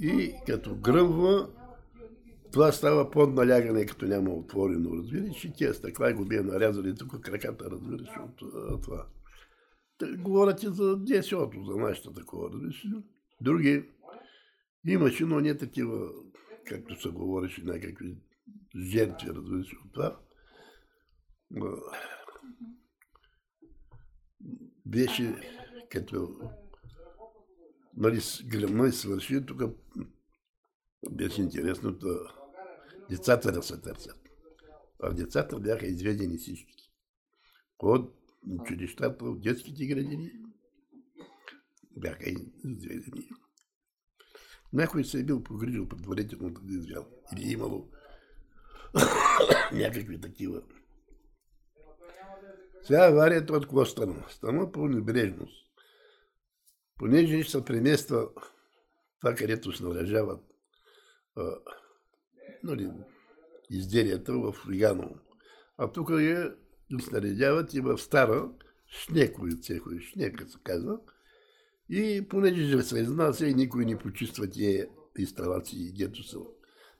И като гръмва, това става под налягане, като няма отворено, разбираш, и тия стъкла го бие нарязали тук краката, разбираш, от това. Говорят и за ДСО-то, за нашата такова, разбираш. Други имаше, но не такива, както се говореше, някакви жертви, разбираш, от това. Беше като нали, гръмна и свърши, тук беше интересно да децата да се търсят. А децата бяха изведени всички. От училищата, от детските градини бяха изведени. Някой се е бил погрижил предварително да извял. Или е имало някакви такива. Сега аварията от какво стана? Стана по небрежност. Понеже се премества това, където а, нали, изделията в Лиганово. А тук я снаредяват и в стара шнекови цехове, шнека се казва. И понеже се изнася и никой не почиства тия инсталации, дето се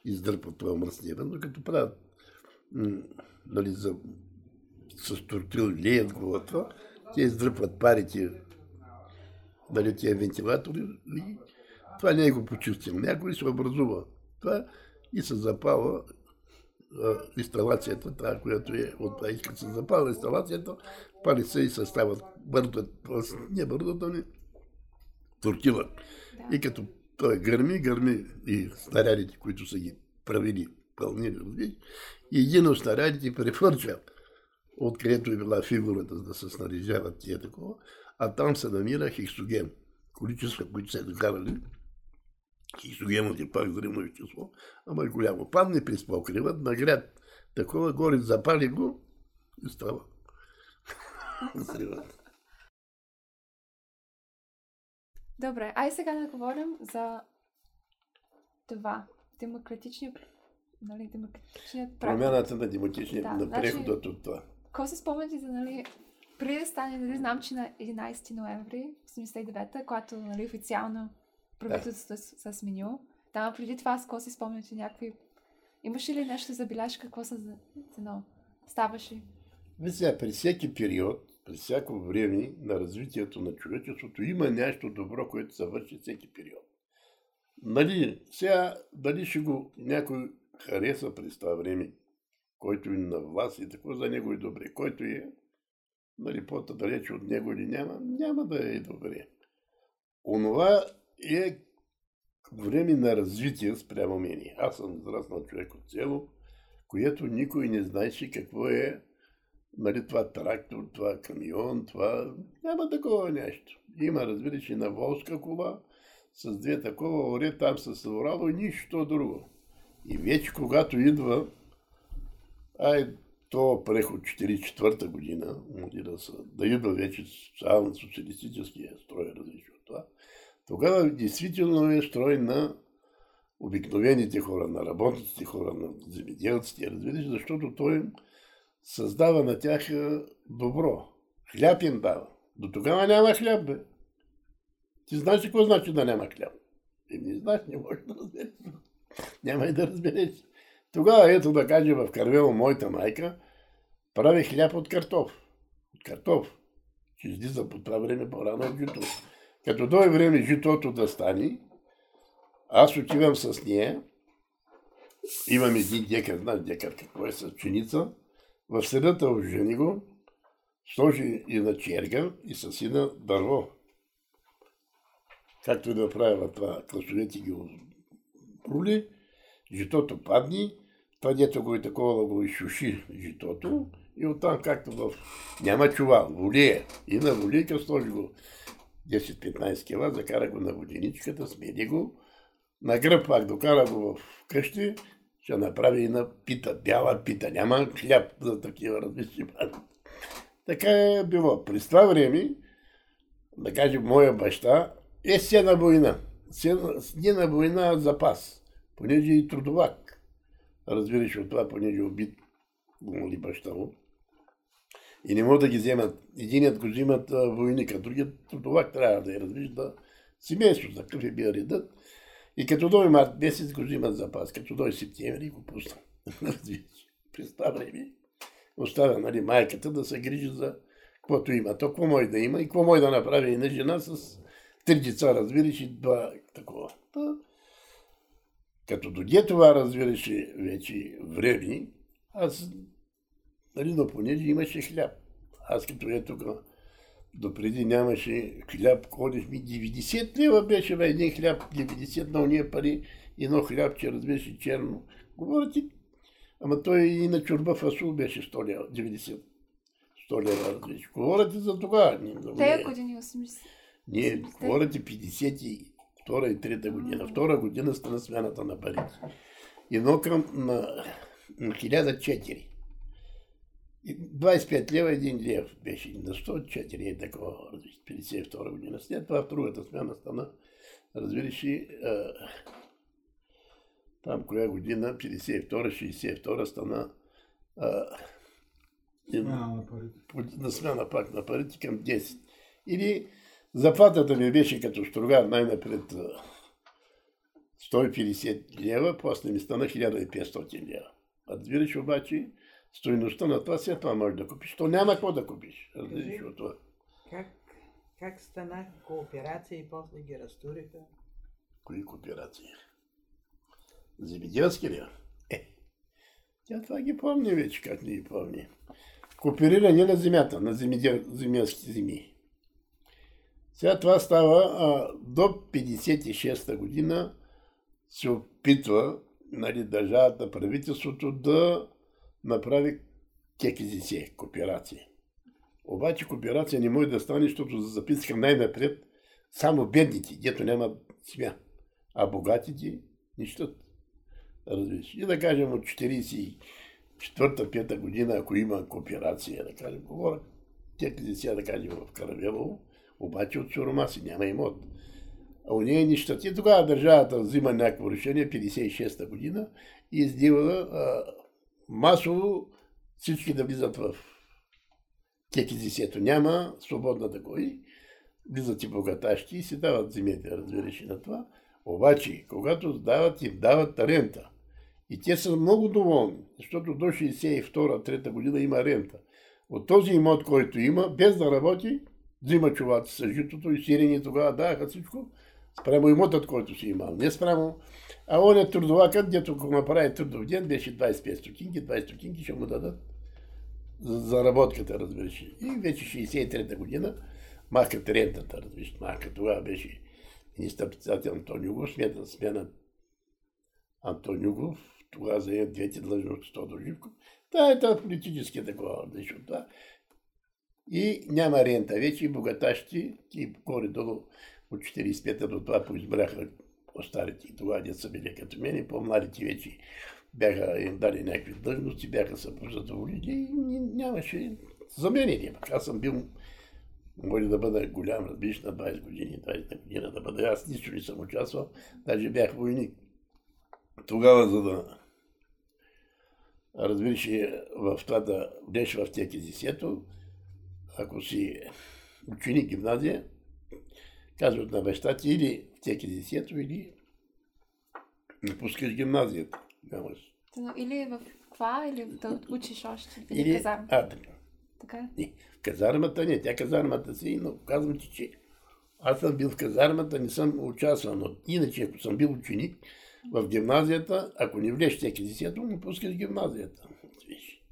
издърпат това мръснира, но като правят нали, за, с тортил леят го от това, те издърпват парите, нали, тия вентилатори и това не е го почистил. Някой се образува това и се запава инсталацията, тази, която е от като се запали инсталацията, пали се и се стават бърдат, не бърдата, не туркила. Да. И като той гърми, гърми и снарядите, които са ги правили пълни, и един от снарядите префърча, откъдето е била фигурата, за да се снаряжават тия такова, а там се намира хексоген. Количества, които се докарали, хексогенът е пак взривно вещество, ама е голямо. Падне през покривът, нагряд такова, горе запали го и става. Добре, ай сега да говорим за това. Демократичният, нали, демократичният преход. Промяната на демократичния, Да, на значи- преходът от това. Какво се спомняте за, нали, преди да стане, нали, знам, че на 11 ноември 89-та, когато, нали, официално правителството се се сменило. Там преди това, с си спомняте някакви... Имаше ли нещо забележка, какво се едно ставаше? Сега, при всеки период, при всяко време на развитието на човечеството има нещо добро, което се върши всеки период. Нали, сега, дали ще го някой хареса през това време, който е на власт и такова, за него е добре. Който е, нали, по-далече от него или няма, няма да е добре. Онова е време на развитие спрямо мене. Аз съм израснал човек от село, което никой не знаеше какво е нали, това трактор, това камион, това... Няма такова нещо. Има, разбираш, и на волска кола, с две такова оре, там се събрало и нищо друго. И вече когато идва, ай, то преход 44-та година, да, са, да идва вече социално социалистическия строй, различно от това, тогава действително е строй на обикновените хора, на работниците хора, на земеделците, разбираш, защото той създава на тях а, добро. Хляб им дава. До тогава няма хляб, бе. Ти знаеш какво значи да няма хляб? И не знаеш, не можеш да разбереш. Няма и да разбереш. Тогава, ето да кажем, в Карвело, моята майка прави хляб от картоф. От картоф. Че излиза по това време по-рано от жито. Като дойде време житото да стане, аз отивам с нея, имам един декар, знаеш декар какво е с пшеница, в средата ожени го, сложи и на черга и с сина дърво. Както и да правила това, класовете ги брули, житото падни, това дето го и такова го изшуши житото и оттам както в... Няма чувал, волие. И на волийка сложи го 10-15 кила, закара го на воденичката, смели го, на гръб пак докара го в къщи, ще направи и на пита, бяла пита. Няма хляб за такива различни. Така е било. През това време, да кажем, моя баща е се на война. Се, не на война, запас. Понеже и трудовак. Разбираш от това, понеже убит ли баща му. И не могат да ги вземат. Единият го взимат войника, другият трудовак трябва да е, разбираш, да семейство, за какъв е бил редът. И като дойде март месец го взимат запас, като дойде септември го пусна. През това оставя нали, майката да се грижи за каквото има. То какво може да има и какво може да направи една жена с три деца, разбираш, и два такова. Та, като дойде това, разбираш, вече време, аз, нали, но понеже имаше хляб. Аз като е тук, допреди нямаше хляб, ходиш ми 90 лева беше бе, един хляб, 90 на уния пари, едно хлябче, разбираш, черно. Говоря ти, ама той и на чурба фасул беше 100 лева, 90. 100 лева, разбираш. Говоря ти за тогава. Не. Те години 80. Ние говоря ти 52 и 3 година. Втора година стана смяната на парите. Едно към на, на 1004. И 25 лева, 1 лев беше на 104 е такова, 52 година. След това в другата смяна стана, разбираш а, там коя година, 52-62 стана а, и- на на смяна пак на парите към 10. Или заплатата ми беше като стругар най-напред а, 150 лева, после ми стана 1500 лева. Разбираш обаче, стоеността на това след това можеш да купиш. То няма какво да купиш. Кажи. от това. Как, как стана кооперация и после ги разтуриха? Кои кооперации? Земеделски ли? Е. Тя това ги помни вече, как не ги помни. Коопериране на земята, на земедел, земелските земи. Сега това става а, до 56-та година се опитва нали, държавата, правителството да направи ККЗС, кооперация. Обаче кооперация не може да стане, защото записаха най-напред само бедните, дето нямат семя, а богатите нищат. Разбираш. И да кажем от 44-та-5 година, ако има кооперация, да кажем, говоря, те сега да кажем в Каравелово, обаче от Суромаси няма имот. А у нея нищати. Тогава държавата взима някакво решение, 56-та година, и издива масово всички да влизат в кекизисето. Няма свободна такой. Влизат и богатащи и си дават земите, разбираш и на това. Обаче, когато дават, им дават рента. И те са много доволни, защото до 62-3 година има рента. От този имот, който има, без да работи, взима чуваци с житото и сирени тогава даваха всичко, спрямо имотът, който си имал. Не спрямо. А он е трудовакът, дето ако направи трудов ден, беше 25 стотинки, 20 стотинки ще му дадат за заработката, разбираш. И вече 63-та година махат рентата, разбираш. Маха тогава беше министър-председател Антон Югов, смята смена Антон Югов, тогава зае двете длъжности Тодор Живков. Това е това политически такова, нещо това. И няма рента вече, и богатащи, и горе-долу от 45-та до това поизбраха по-старите и тогава деца били като мен и по-младите вече бяха им дали някакви длъжности, бяха се позадоволили и нямаше за мен няма. Аз съм бил може да бъда голям, разбираш, на 20 години, 20 година да бъда. Аз нищо не съм участвал, даже бях войник. Тогава, за да разбираш в това да влезеш в текизисието, ако си ученик гимназия, казват на баща ти или в текизисието, или напускаш гимназията. Нямаш. Или в това, или да учиш още, или, Или, казарма. а, така. Така? Не, в казармата не, тя казармата си, но казвам ти, че аз съм бил в казармата, не съм участвал, но иначе ако съм бил ученик в гимназията, ако не влезеш в текизисието, не пускаш гимназията. Виж.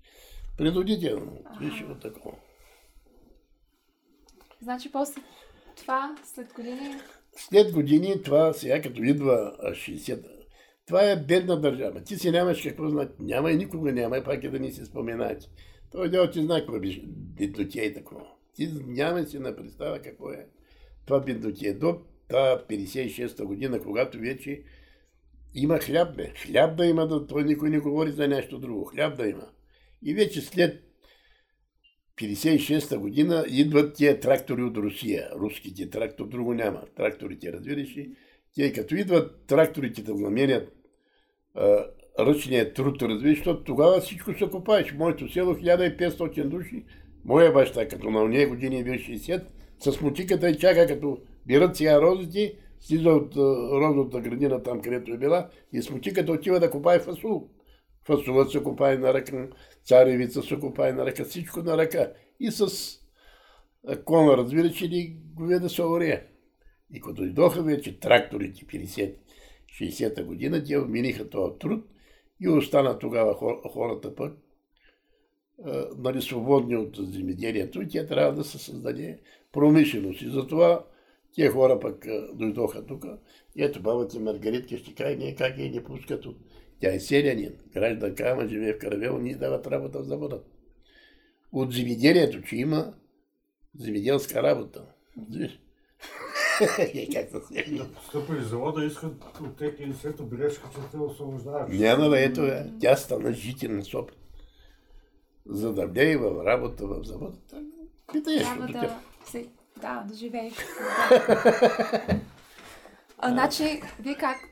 Принудително. Виж от такова. Значи после това, след години, След години това сега като идва а, 60 това е бедна държава. Ти си нямаш какво знати. Няма и никога няма, и пак е да не си споменати. Той дел ти знае какво беше беднотия и такова. Ти няма си на представа какво е това беднотия. До та 56-та година, когато вече има хляб, бе. Хляб да има, да, той никой не говори за нещо друго. Хляб да има. И вече след 56-та година идват тия трактори от Русия. Руските трактор, друго няма. Тракторите, разбираш ли? Те като идват тракторите да наменят а, ръчния труд, разбираш, защото тогава всичко се копаеш. Моето село 1500 души, моя баща, като на уния години бил 60, с мотиката и чака, като бират сега розите, слиза от розовата градина там, където е била, и с мотиката отива да копае фасул. Фасулът се копае на ръка, царевица се копае на ръка, всичко на ръка. И с кона, разбираш, или говеда се орее. И като дойдоха вече тракторите 50-60-та година, те обмениха този труд и остана тогава хор- хората пък нали, свободни от земеделието и тя трябва да се създаде промишленост. И затова тия хора пък дойдоха тук. Ето бабата Маргаритка ще каже, ние как я не пускат от... Тя е селянин, гражданка, ама живее в Каравел, ние дават работа в завода. От земеделието, че има земеделска работа. Виж? Е, как се сеща? Стъпали завода, искат от теки и след бележка, че те освобождаваш. Няма да ето, е. тя стана жител на Сопот. За да влее в работа в завода, питай трябва да, се, да, да живееш. Значи, вие как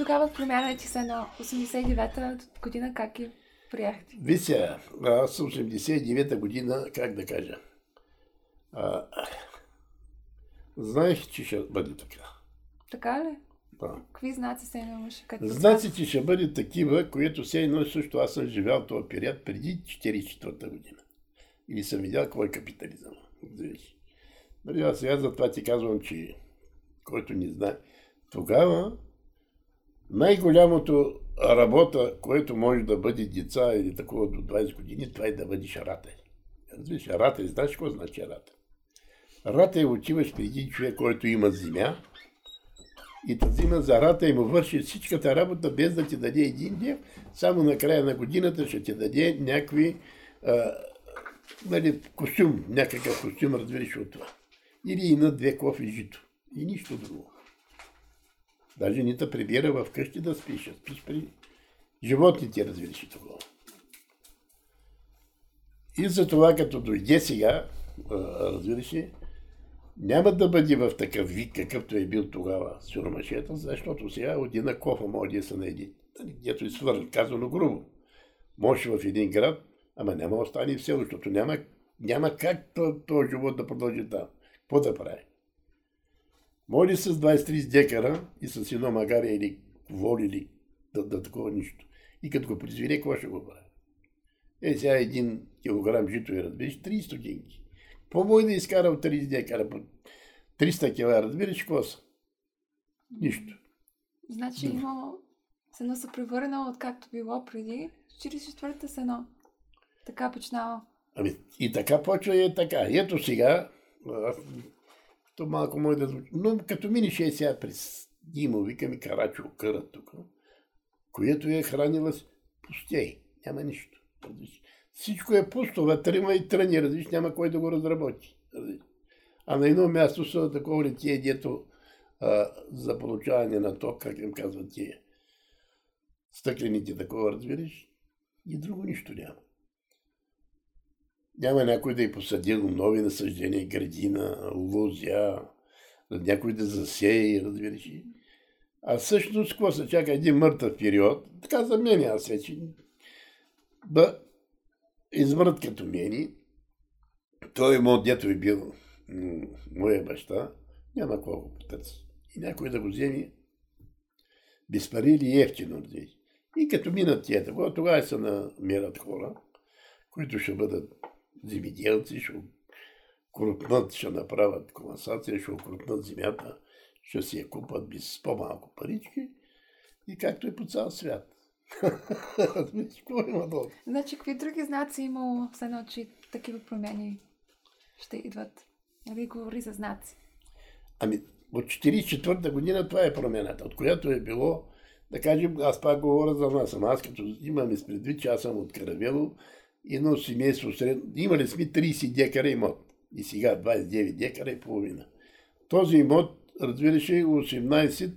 тогава промяната се на 89-та година, как ги приехте? Сега, аз съм 89-та година, как да кажа, а, знаех, че ще бъде така. Така ли? Да. Какви знаци се имаше? Знаците ще бъдат такива, които все едно също аз съм живял този период преди 44-та година. Или съм видял какво е капитализъм. Нали, аз сега затова ти казвам, че който не знае, тогава най-голямото работа, което може да бъде деца или такова до 20 години, това е да бъдеш рател. Разбираш, рател, знаеш какво значи рател? Рател отиваш при един човек, който има земя, и тази има за рата и му върши всичката работа, без да ти даде един лев, само на края на годината ще ти даде някакви нали, костюм, някакъв костюм, разбираш от това. Или и на две кофи жито. И нищо друго. Даже не те прибира в къщи да спиш, а спиш при животните, разбираш и такова. И за това, като дойде сега, ли, няма да бъде в такъв вид, какъвто е бил тогава сюрмашета, защото сега от една кофа може да се найде. Дето е свързан, казано грубо. Може в един град, ама няма остане в село, защото няма, няма как този живот да продължи там. Какво да прави? Може с 23 декара и с едно магария или воли или да, да такова нищо. И като го призвине, какво ще го прави? Е, сега един килограм жито е, разбираш, 300 стотинки. По-мой да изкара от 30 декара по 300 кила, разбираш какво са? Нищо. Значи има сено се превърнало от както било преди 44-та сено. Така почнава. Ами и така почва и е така. Ето сега, аз, то малко може да звучи, но като мини 60 през Димо, вика ми Карачо къра тук, което е хранила с пустей. Няма нищо. Всичко е пусто, вътре има и тръни, разбиш, няма кой да го разработи. А на едно място са такова ли тие, дето за получаване на ток, как им казват тие, стъклените такова, разбираш, и друго нищо няма. Няма някой да е посадил нови насъждения, градина, лузя, някой да засее, разбираш. А всъщност, какво се чака един мъртъв период, така за мен аз вече, да измрът като мени, той имот, дето е бил моя баща, няма колко потърси. И някой да го вземе без пари или ефтино. И като минат тия такова, тогава се намерят хора, които ще бъдат земеделци, ще крутнат, ще направят комасация, ще окрутнат земята, ще си я купат без по-малко парички и както е по цял свят. Какво има долу? Значи, какви други знаци имало се научи такива промени ще идват? Нали говори за знаци? Ами, от 44-та година това е промената, от която е било, да кажем, аз пак говоря за нас, аз като имаме с предвид, че аз съм от Каравело, едно семейство сред... Имали сме 30 декара имот. И сега 29 декара и половина. Този имот, разбира се, 18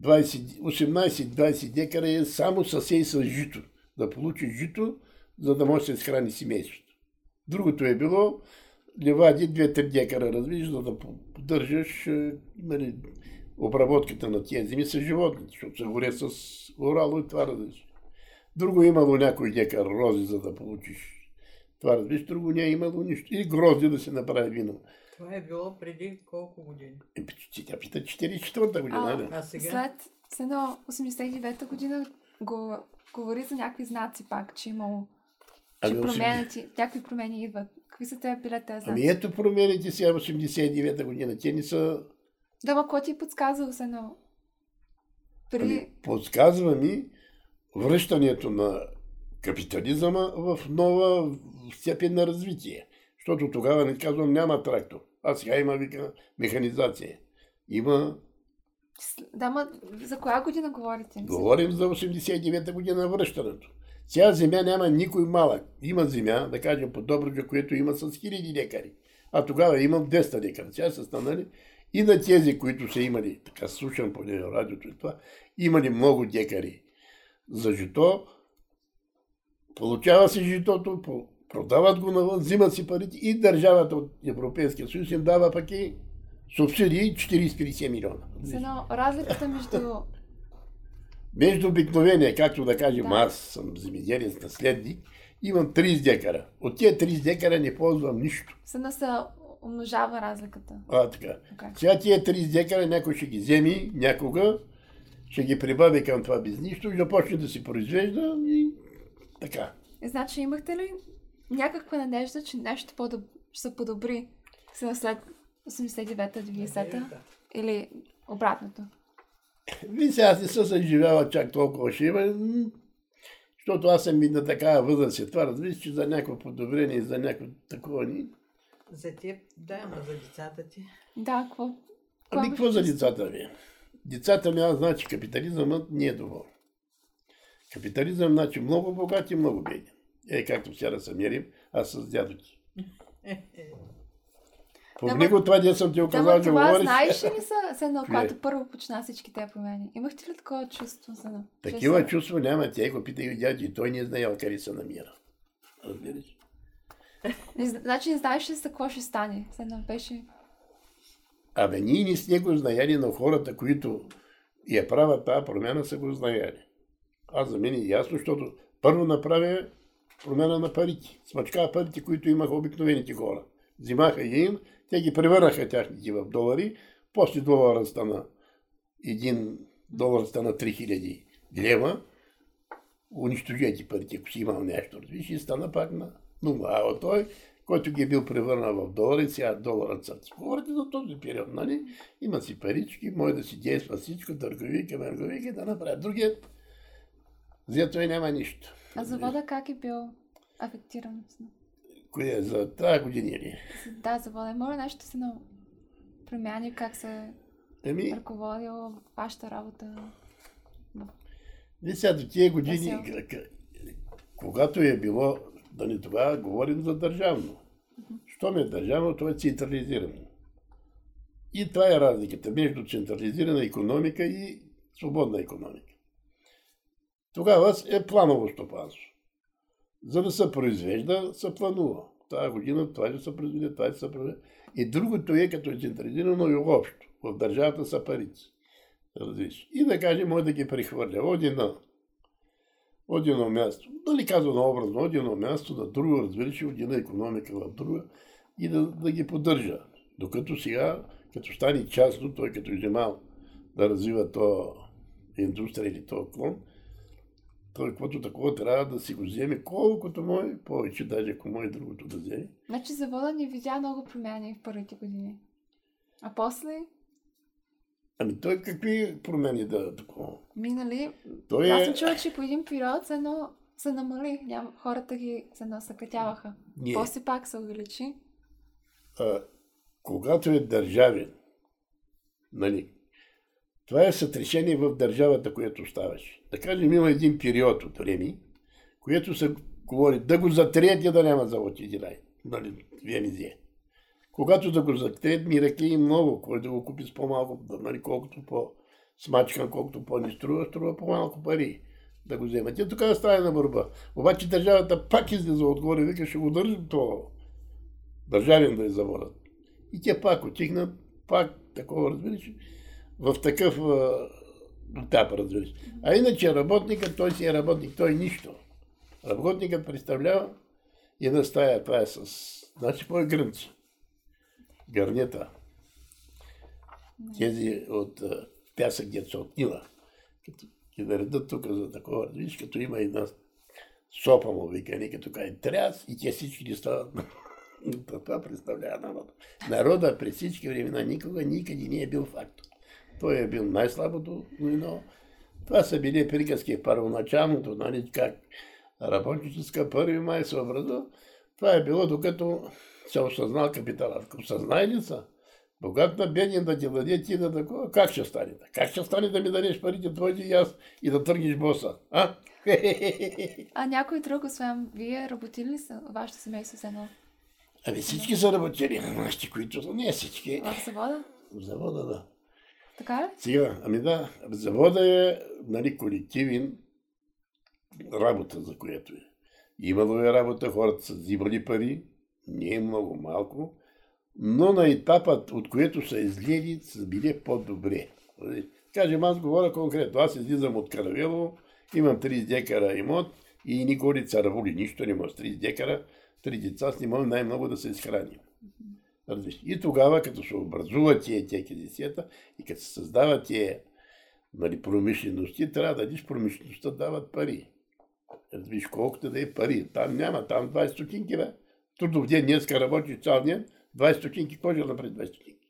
18-20 декара е само съсей с жито. Да получи жито, за да може да се схрани семейството. Другото е било ливади 2-3 декара, разбираш, за да поддържаш нали, обработката на тия земи с животните, защото се горе с орало и това разбираш. Друго е имало някой декар рози, за да получиш това разбираш, друго не е имало нищо. И грозди да се направи вино. Това е било преди колко години? Е, тя пита 44-та година, а, да? А сега? След, след 89-та година го, говори за някакви знаци пак, че имало че Ами, променят, някакви промени идват. Какви са те били тези? Ами ето промените сега 89-та година. Те не са... Да, ма кой ти е подсказал се едно? При... Ами, подсказва ми връщането на капитализма в нова степен на развитие. Защото тогава не казвам няма трактор. А сега има вика механизация. Има, Да, ма за коя година говорите? говорим за 89-та година връщането. Сега земя няма никой малък. Има земя, да кажем по Добруджа, което има с хиляди декари. А тогава имам 200 декара. Сега са станали и на тези, които са имали, така слушам по радиото и това, имали много декари за жито, получава се житото, продават го навън, взимат си парите и държавата от Европейския съюз им дава пък и субсидии 40-50 милиона. С едно разликата между... Между обикновения, както да кажем, Да. аз съм земеделец наследник, имам 30 декара. От тия 30 декара не ползвам нищо. С едно се умножава разликата. А, така. Така. Сега тия 30 декара някой ще ги вземе някога, ще ги прибави към това без нищо, ще започне да си произвежда и така. И значи имахте ли някаква надежда, че нещо по ще се подобри след 89-та, 90-та? Или обратното? Ви сега аз не съм съживяла чак толкова шима, м, защото аз съм и на такава възраст. и Това разбира се, че за някакво подобрение и за някакво такова ни. За теб, да, ама за децата ти. Да, какво? Ами какво за децата ми? Децата ми, аз значи капитализъмът не е добър. Капитализъм значи много богат и много беден. Е, както да се мерим, аз с дядо ти. Помни го това, дето съм ти оказал, че това говориш. знаеш ли са, се едно, когато първо почна всички тези промени? Имахте ли такова чувство за Такива чувства няма. Тя го пита и дядо и той не знаел къде се намира. Разбираш? Значи не знаеш ли за какво ще стане? Се едно беше... Абе, ние не сме го знаели, но хората, които я правят тази промяна, са го знаели. Аз за мен е ясно, защото първо направя промяна на парите. Смачкава парите, които имаха обикновените хора. Взимаха ги им, те ги превърнаха тяхните в долари, после долара стана един долар стана 3000 лева, унищожете парите, ако си имал нещо, разбираш, и стана пак на нула. А от той, който ги е бил превърнал в долари, сега доларът са. Говорите за този период, нали? Има си парички, може да си действа всичко, търговики, мерговики, да направят. Другият, за той няма нищо. А завода как е бил афектиран? Кое за тази година ли? Да, завода. Моля нещо се на промяни, как се Еми, ръководил вашата работа. не сега до тия години, когато е било, да не тогава говорим за държавно. Щом е държавно, то е централизирано. И това е разликата между централизирана економика и свободна економика. Тогава е планово стопанство. За да се произвежда, се планува. Тая година това ще се произведе, това ще се произведе. И другото е, като е централизирано и общо. В държавата са. Разбираш. И да кажем, може да ги прехвърля от една от едно място, дали казвам образно, от едно място на друго, разбираш, от една економика в друга и да, да ги поддържа. Докато сега, като стане частно, той като е вземал да развива то индустрия или то клон, той каквото такова трябва да си го вземе колкото може, повече даже ако може другото да вземе. Значи завода не видя много промяни в първите години. А после, Ами той какви промени да такова? минали, Той аз е... съм чула, че по един период се едно се намали. Ням, хората ги се едно съкратяваха. Не. После пак се увеличи. а, когато е държавен, нали, това е сътрешение в държавата, което ставаше. Да кажем, има един период от време, което се говори да го затрият и да няма завод и дилай. Нали, вие не взе. Когато да го затрият, ми ръке и много, кой да го купи с по-малко, нали, колкото по-смачкан, колкото по-ни струва, струва по-малко пари да го вземат. И тогава става една борба. Обаче държавата пак излиза отгоре и вика, ще го държим то държавен да е заводът. И те пак отигнат, пак такова, разбираш, в такъв етап, разбираш. А иначе работникът, той си е работник, той нищо. Работникът представлява една стая, това е с, значи по грънци. Гарнета. Тези от пясък, дето се отнила. Като ги наредат тук за такова, виж, като има една сопа му викани, като кай тряс и те всички ги стават това представлява народа. Народа през всички времена никога, никъде не е бил фактор. Той е бил най-слабото звено. Това са били приказки първоначалното, нали, как работническа първи май се образува. Това е било докато се осъзнал капитала. Ако осъзнай ли са, богат на беден да ти даде ти да такова, как ще стане? Как ще стане да ми дадеш парите твоите и аз и да тръгнеш боса? А? А някой друг, освен вие, работили ли са вашето семейство с едно Ами всички са работили, нашите, които са, не всички. в завода? В завода, да. Така ли? Сега, ами да, завода е нали, колективен работа, за което е. Имало е работа, хората са взимали пари, не е много малко, но на етапът, от което са излезли, са били по-добре. Нали? Кажем, аз говоря конкретно. Аз излизам от Каравело, имам 30 декара имот и никой царвули, нищо не може. 30 декара, три деца, с не можем най-много да се изхраним. И тогава, като се образуват тия ТК-10 и като се създават тия нали, промишлености, трябва да видиш промишлеността дават пари. Разбираш, колкото да е пари. Там няма, там 20 стотинки, бе. Трудов ден, днеска работиш цял ден, 20 стотинки, кой ще направи 20 стотинки?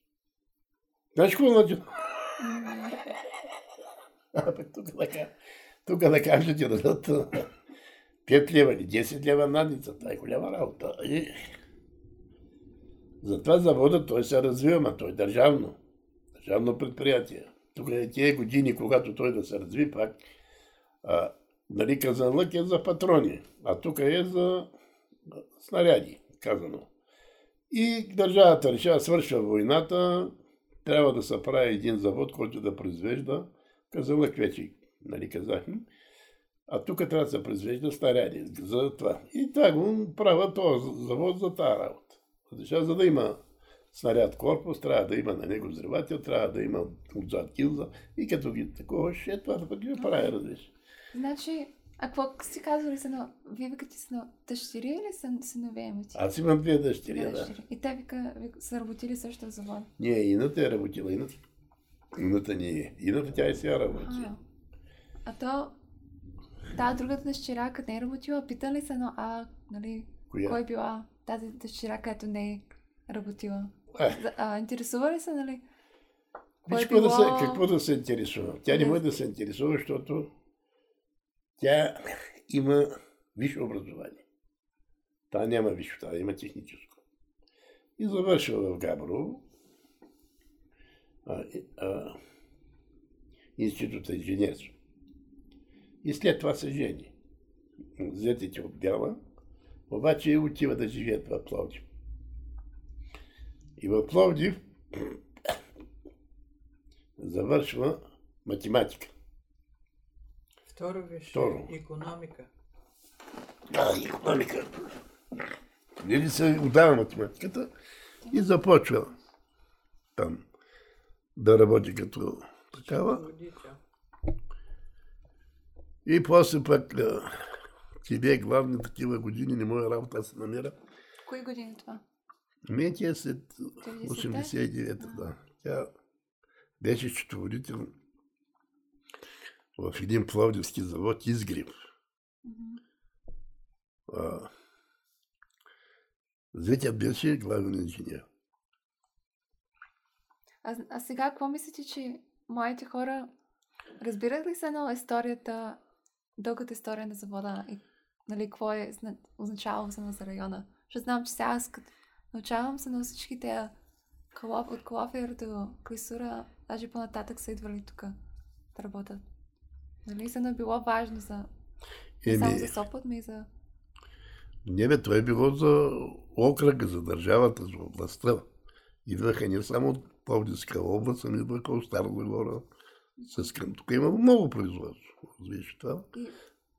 Знаеш какво значи? Тук да, тук да кажа ти дадат 5 лева или 10 лева надница. Това е голяма работа. И... Затова завода той се развива, ма той е държавно. Държавно предприятие. Тук е тия години, когато той да се разви пак, а, нали, казанлък е за патрони, а тук е за снаряди, казано. И държавата решава, свършва войната, трябва да се прави един завод, който да произвежда казанлък вече, нали казахме. А тук трябва да се произвежда снаряди за това. И това го правят този завод за тази работа. Защо? За да има снаряд корпус, трябва да има на него взривател, трябва да има отзад килза и като ги такова ще това пък ги прави, разбираш. Значи, а какво си казвали са на... Вие викате са на дъщери или са синове имате? Аз имам две дъщери, да. дъщери. И те вика, са работили също в завод. Не, Ината е работила, Ината. Ината не е. Ината тя и сега работи. А, а то... Та другата дъщеря, къде е работила, питали се, но а, нали, Коя? кой е била тази дъщеря, която не е работила? Е, За- А, интересува ли се, нали? Виж какво да, се, било- какво да се интересува. Тя не Не. може да се интересува, защото тя има висше образование. Та няма висше, та има техническо. И завършва в Габрово и- института инженерство. И след това се жени. Зетите от бяла, обаче отива да живеят в Пловдив. И в Пловдив завършва математика. Второ висше. Второ. Економика. А, економика. Или се отдава математиката и започва там да работи като такава. И после пък тебе главни такива години не може работа да се намира. Кои години това? Ме тя е след 90-те? 89-та, да. Тя беше счетоводител в един пловдивски завод Изгрев. А, Зетя беше главен инженер. А, а сега, какво мислите, че моите хора разбират ли се на историята, дългата история на завода и нали, какво е зна- означавало само за района? Ще знам, че сега аз като научавам се на всички тези от Колофер до Клисура, даже по-нататък са идвали тук да работят. Нали, са не било важно за, не само за Сопот, но и за... не бе, това е било за окръга, за държавата, за областта. Идваха не само от Пловдивска област, ами идваха от Стара Загора. С към. Тук има много производство. Разбираш това? И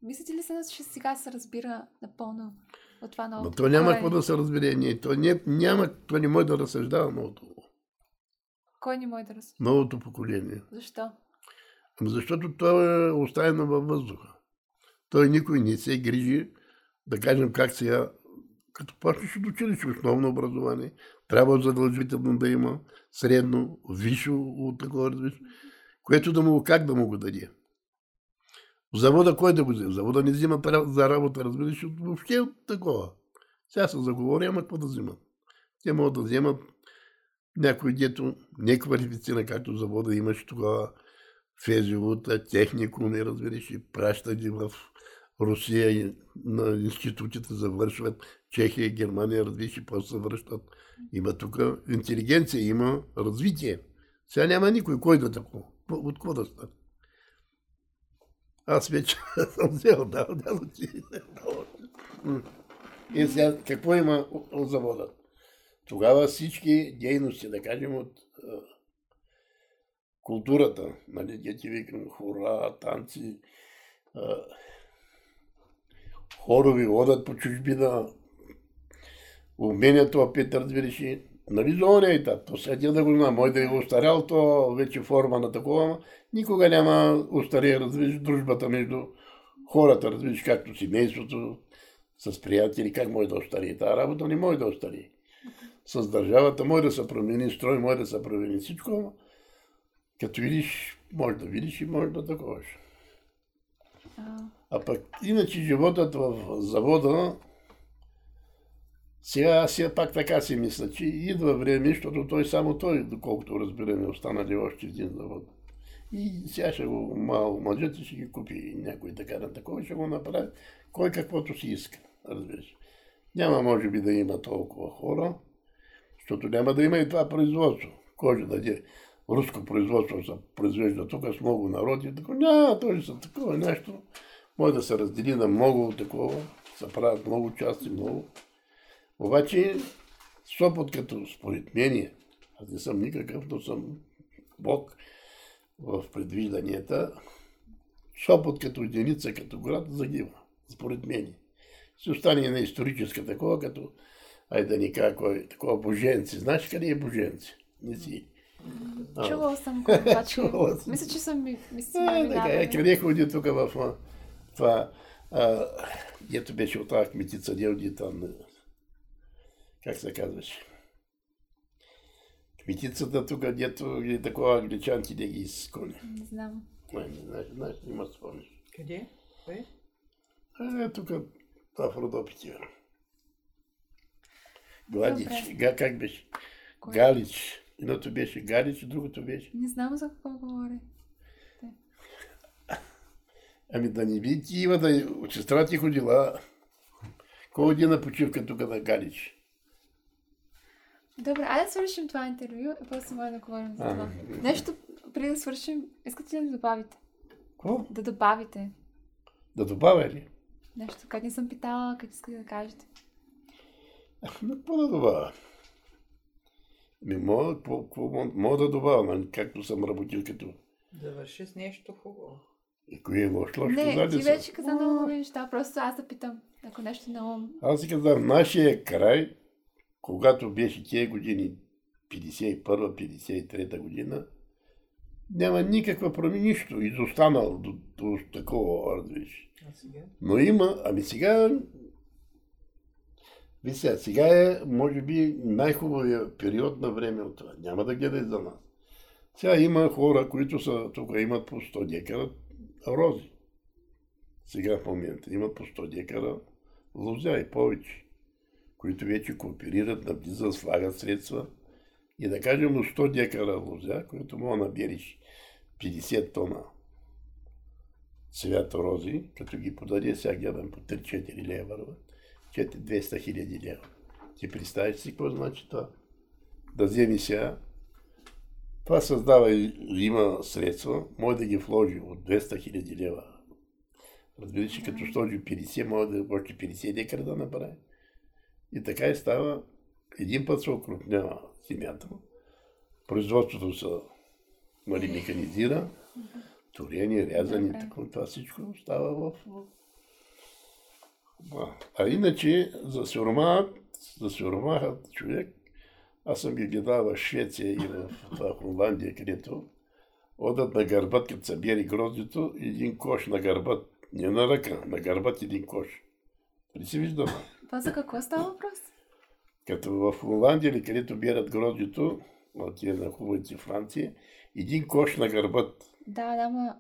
мислите ли се, че сега се разбира напълно от това ново? Но то няма какво да се разбере. Не, то, не, няма, то не може да разсъждава новото, Кой не може да раз... новото поколение. Защо? Защото то е оставено във въздуха. Той никой не се грижи, да кажем как сега, като почнеш от училище, основно образование, трябва задължително да има средно, висше от такова, разбираш, което да му, как да му го даде. В завода кой да го вземе? Завода не взима за работа, разбираш, от, въобще от такова. Сега се заговори, ама какво да взимат? Те могат да вземат някой, дето не е както завода имаше тогава фезиота, техникуми, разбираш, и пращали в Русия и на институтите завършват, Чехия, Германия, разбираш, и после се връщат. Има тук интелигенция, има развитие. Сега няма никой, кой да такова. От какво да стане? Аз вече съм взел, да, да. М. И сега, какво има от- завода? Тогава всички дейности, да кажем, от културата, нали, де ти викам, хора, танци, хорови одат по чужбина, уменията опит, разбираш и, нали за ония етап, то сега да го знам, мой да е устарял, то вече форма на такова, ама никога няма устарее, разбираш, дружбата между хората, разбираш, както семейството, с приятели, как може да остарее. Тази работа не може да остарее. С държавата може да се промени строй, може да се промени всичко, като видиш, може да видиш и може да таковаш. А, пък иначе животът в завода, сега аз пак така си мисля, че идва време, защото той само той, доколкото разбираме, останали още един завод. И сега ще го мал мъжът ще ги купи някой така на такова, ще го направи кой каквото си иска, разбираш. Няма може би да има толкова хора, защото няма да има и това производство. Кой ще даде руско производство се произвежда тук с много народи, тако, няма, той са такова нещо. Може да се раздели на много такова, се правят много части, много. Обаче Сопот като според мен, аз не съм никакъв, но съм Бог в предвижданията, Сопот като единица, като град загива, според мен. Ще остане една историческа такова, като, айде да ни кажа кой, такова Боженци. Знаеш къде е Боженци? Не си. Чувала съм го, обаче. Мисля, че съм ми мисля, Е, така, е, къде ходи тук в това, а, дето беше от тази кметица, не ходи там, как се казваше? Кметицата тук, дето е такова англичанки да ги изколи. Не знам. Не, не знаеш, знаеш, не ме спомниш. Къде? Кой? Е, тук, това в Родопите. Гладич, как беше? Кой? Галич. Едното беше Галич, другото беше. Не знам за какво говори. Ами да не би ти има да сестра ти ходила. Кой ходи на почивка тук на Галич? Добре, айде да свършим това интервю и после може да говорим за А, това. Нещо, преди да свършим, искате ли да добавите? Какво? Да добавите. Да добавя ли? Нещо, как не съм питала, как искате да кажете. Но какво да добавя? Ми мога, какво, какво мога, да добавя, нали, както съм работил като... Да върши с нещо хубаво. И кое е лошо, лошо Не, ти са. вече каза много неща, просто аз да питам, ако нещо на ум. Аз си казвам, нашия край, когато беше тези години, 51-53 година, няма никаква промяна, нищо, изостанал до, до такова, разбираш. А сега? Но има, ами сега, ви сега, е, може би, най-хубавия период на време от това. Няма да гледай за нас. Сега има хора, които са, тук имат по 100 декара рози. Сега в момента имат по 100 декара лозя и повече, които вече кооперират, навлизат, слагат средства. И да кажем, но 100 декара лозя, които мога да набереш 50 тона цвят рози, като ги подаде, сега гледам по 3-4 лева върва, 200 хиляди лева. Ти представиш си какво значи това? Да вземи сега, това създава, и- има средства, може да ги вложи от 200 хиляди лева. Разбираш, че като сложи 50, може да още 50 декара да направи. И така и става. Един път се окрупнява земята. Производството се нали, механизира, турени, рязани, така, това всичко става в... А, иначе за сюрма, за сюрма човек, аз съм ги гледал в Швеция и в това, Холандия, където одат на гърбът, като събери гроздито, един кош на гърбът, не на ръка, на гърбът един кош. Нали си виждал? Това за какво става въпрос? Като в Холандия или където берат гроздито, от тия на хубавите Франция, един кош на гърбът. Да, да, ма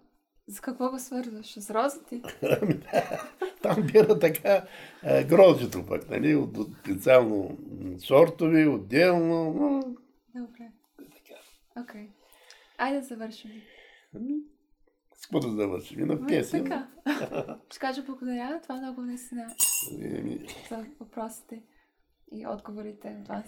за какво го свързваш? С розите? Ами Там бира така а, гроздито пък, нали, от, от специално сортови, отделно. м, Добре. Окей. Айде да завършим. Ами, С какво да завършим? И на Ами, песен. така. Ще кажа благодаря. Това много наистина за въпросите и отговорите от вас.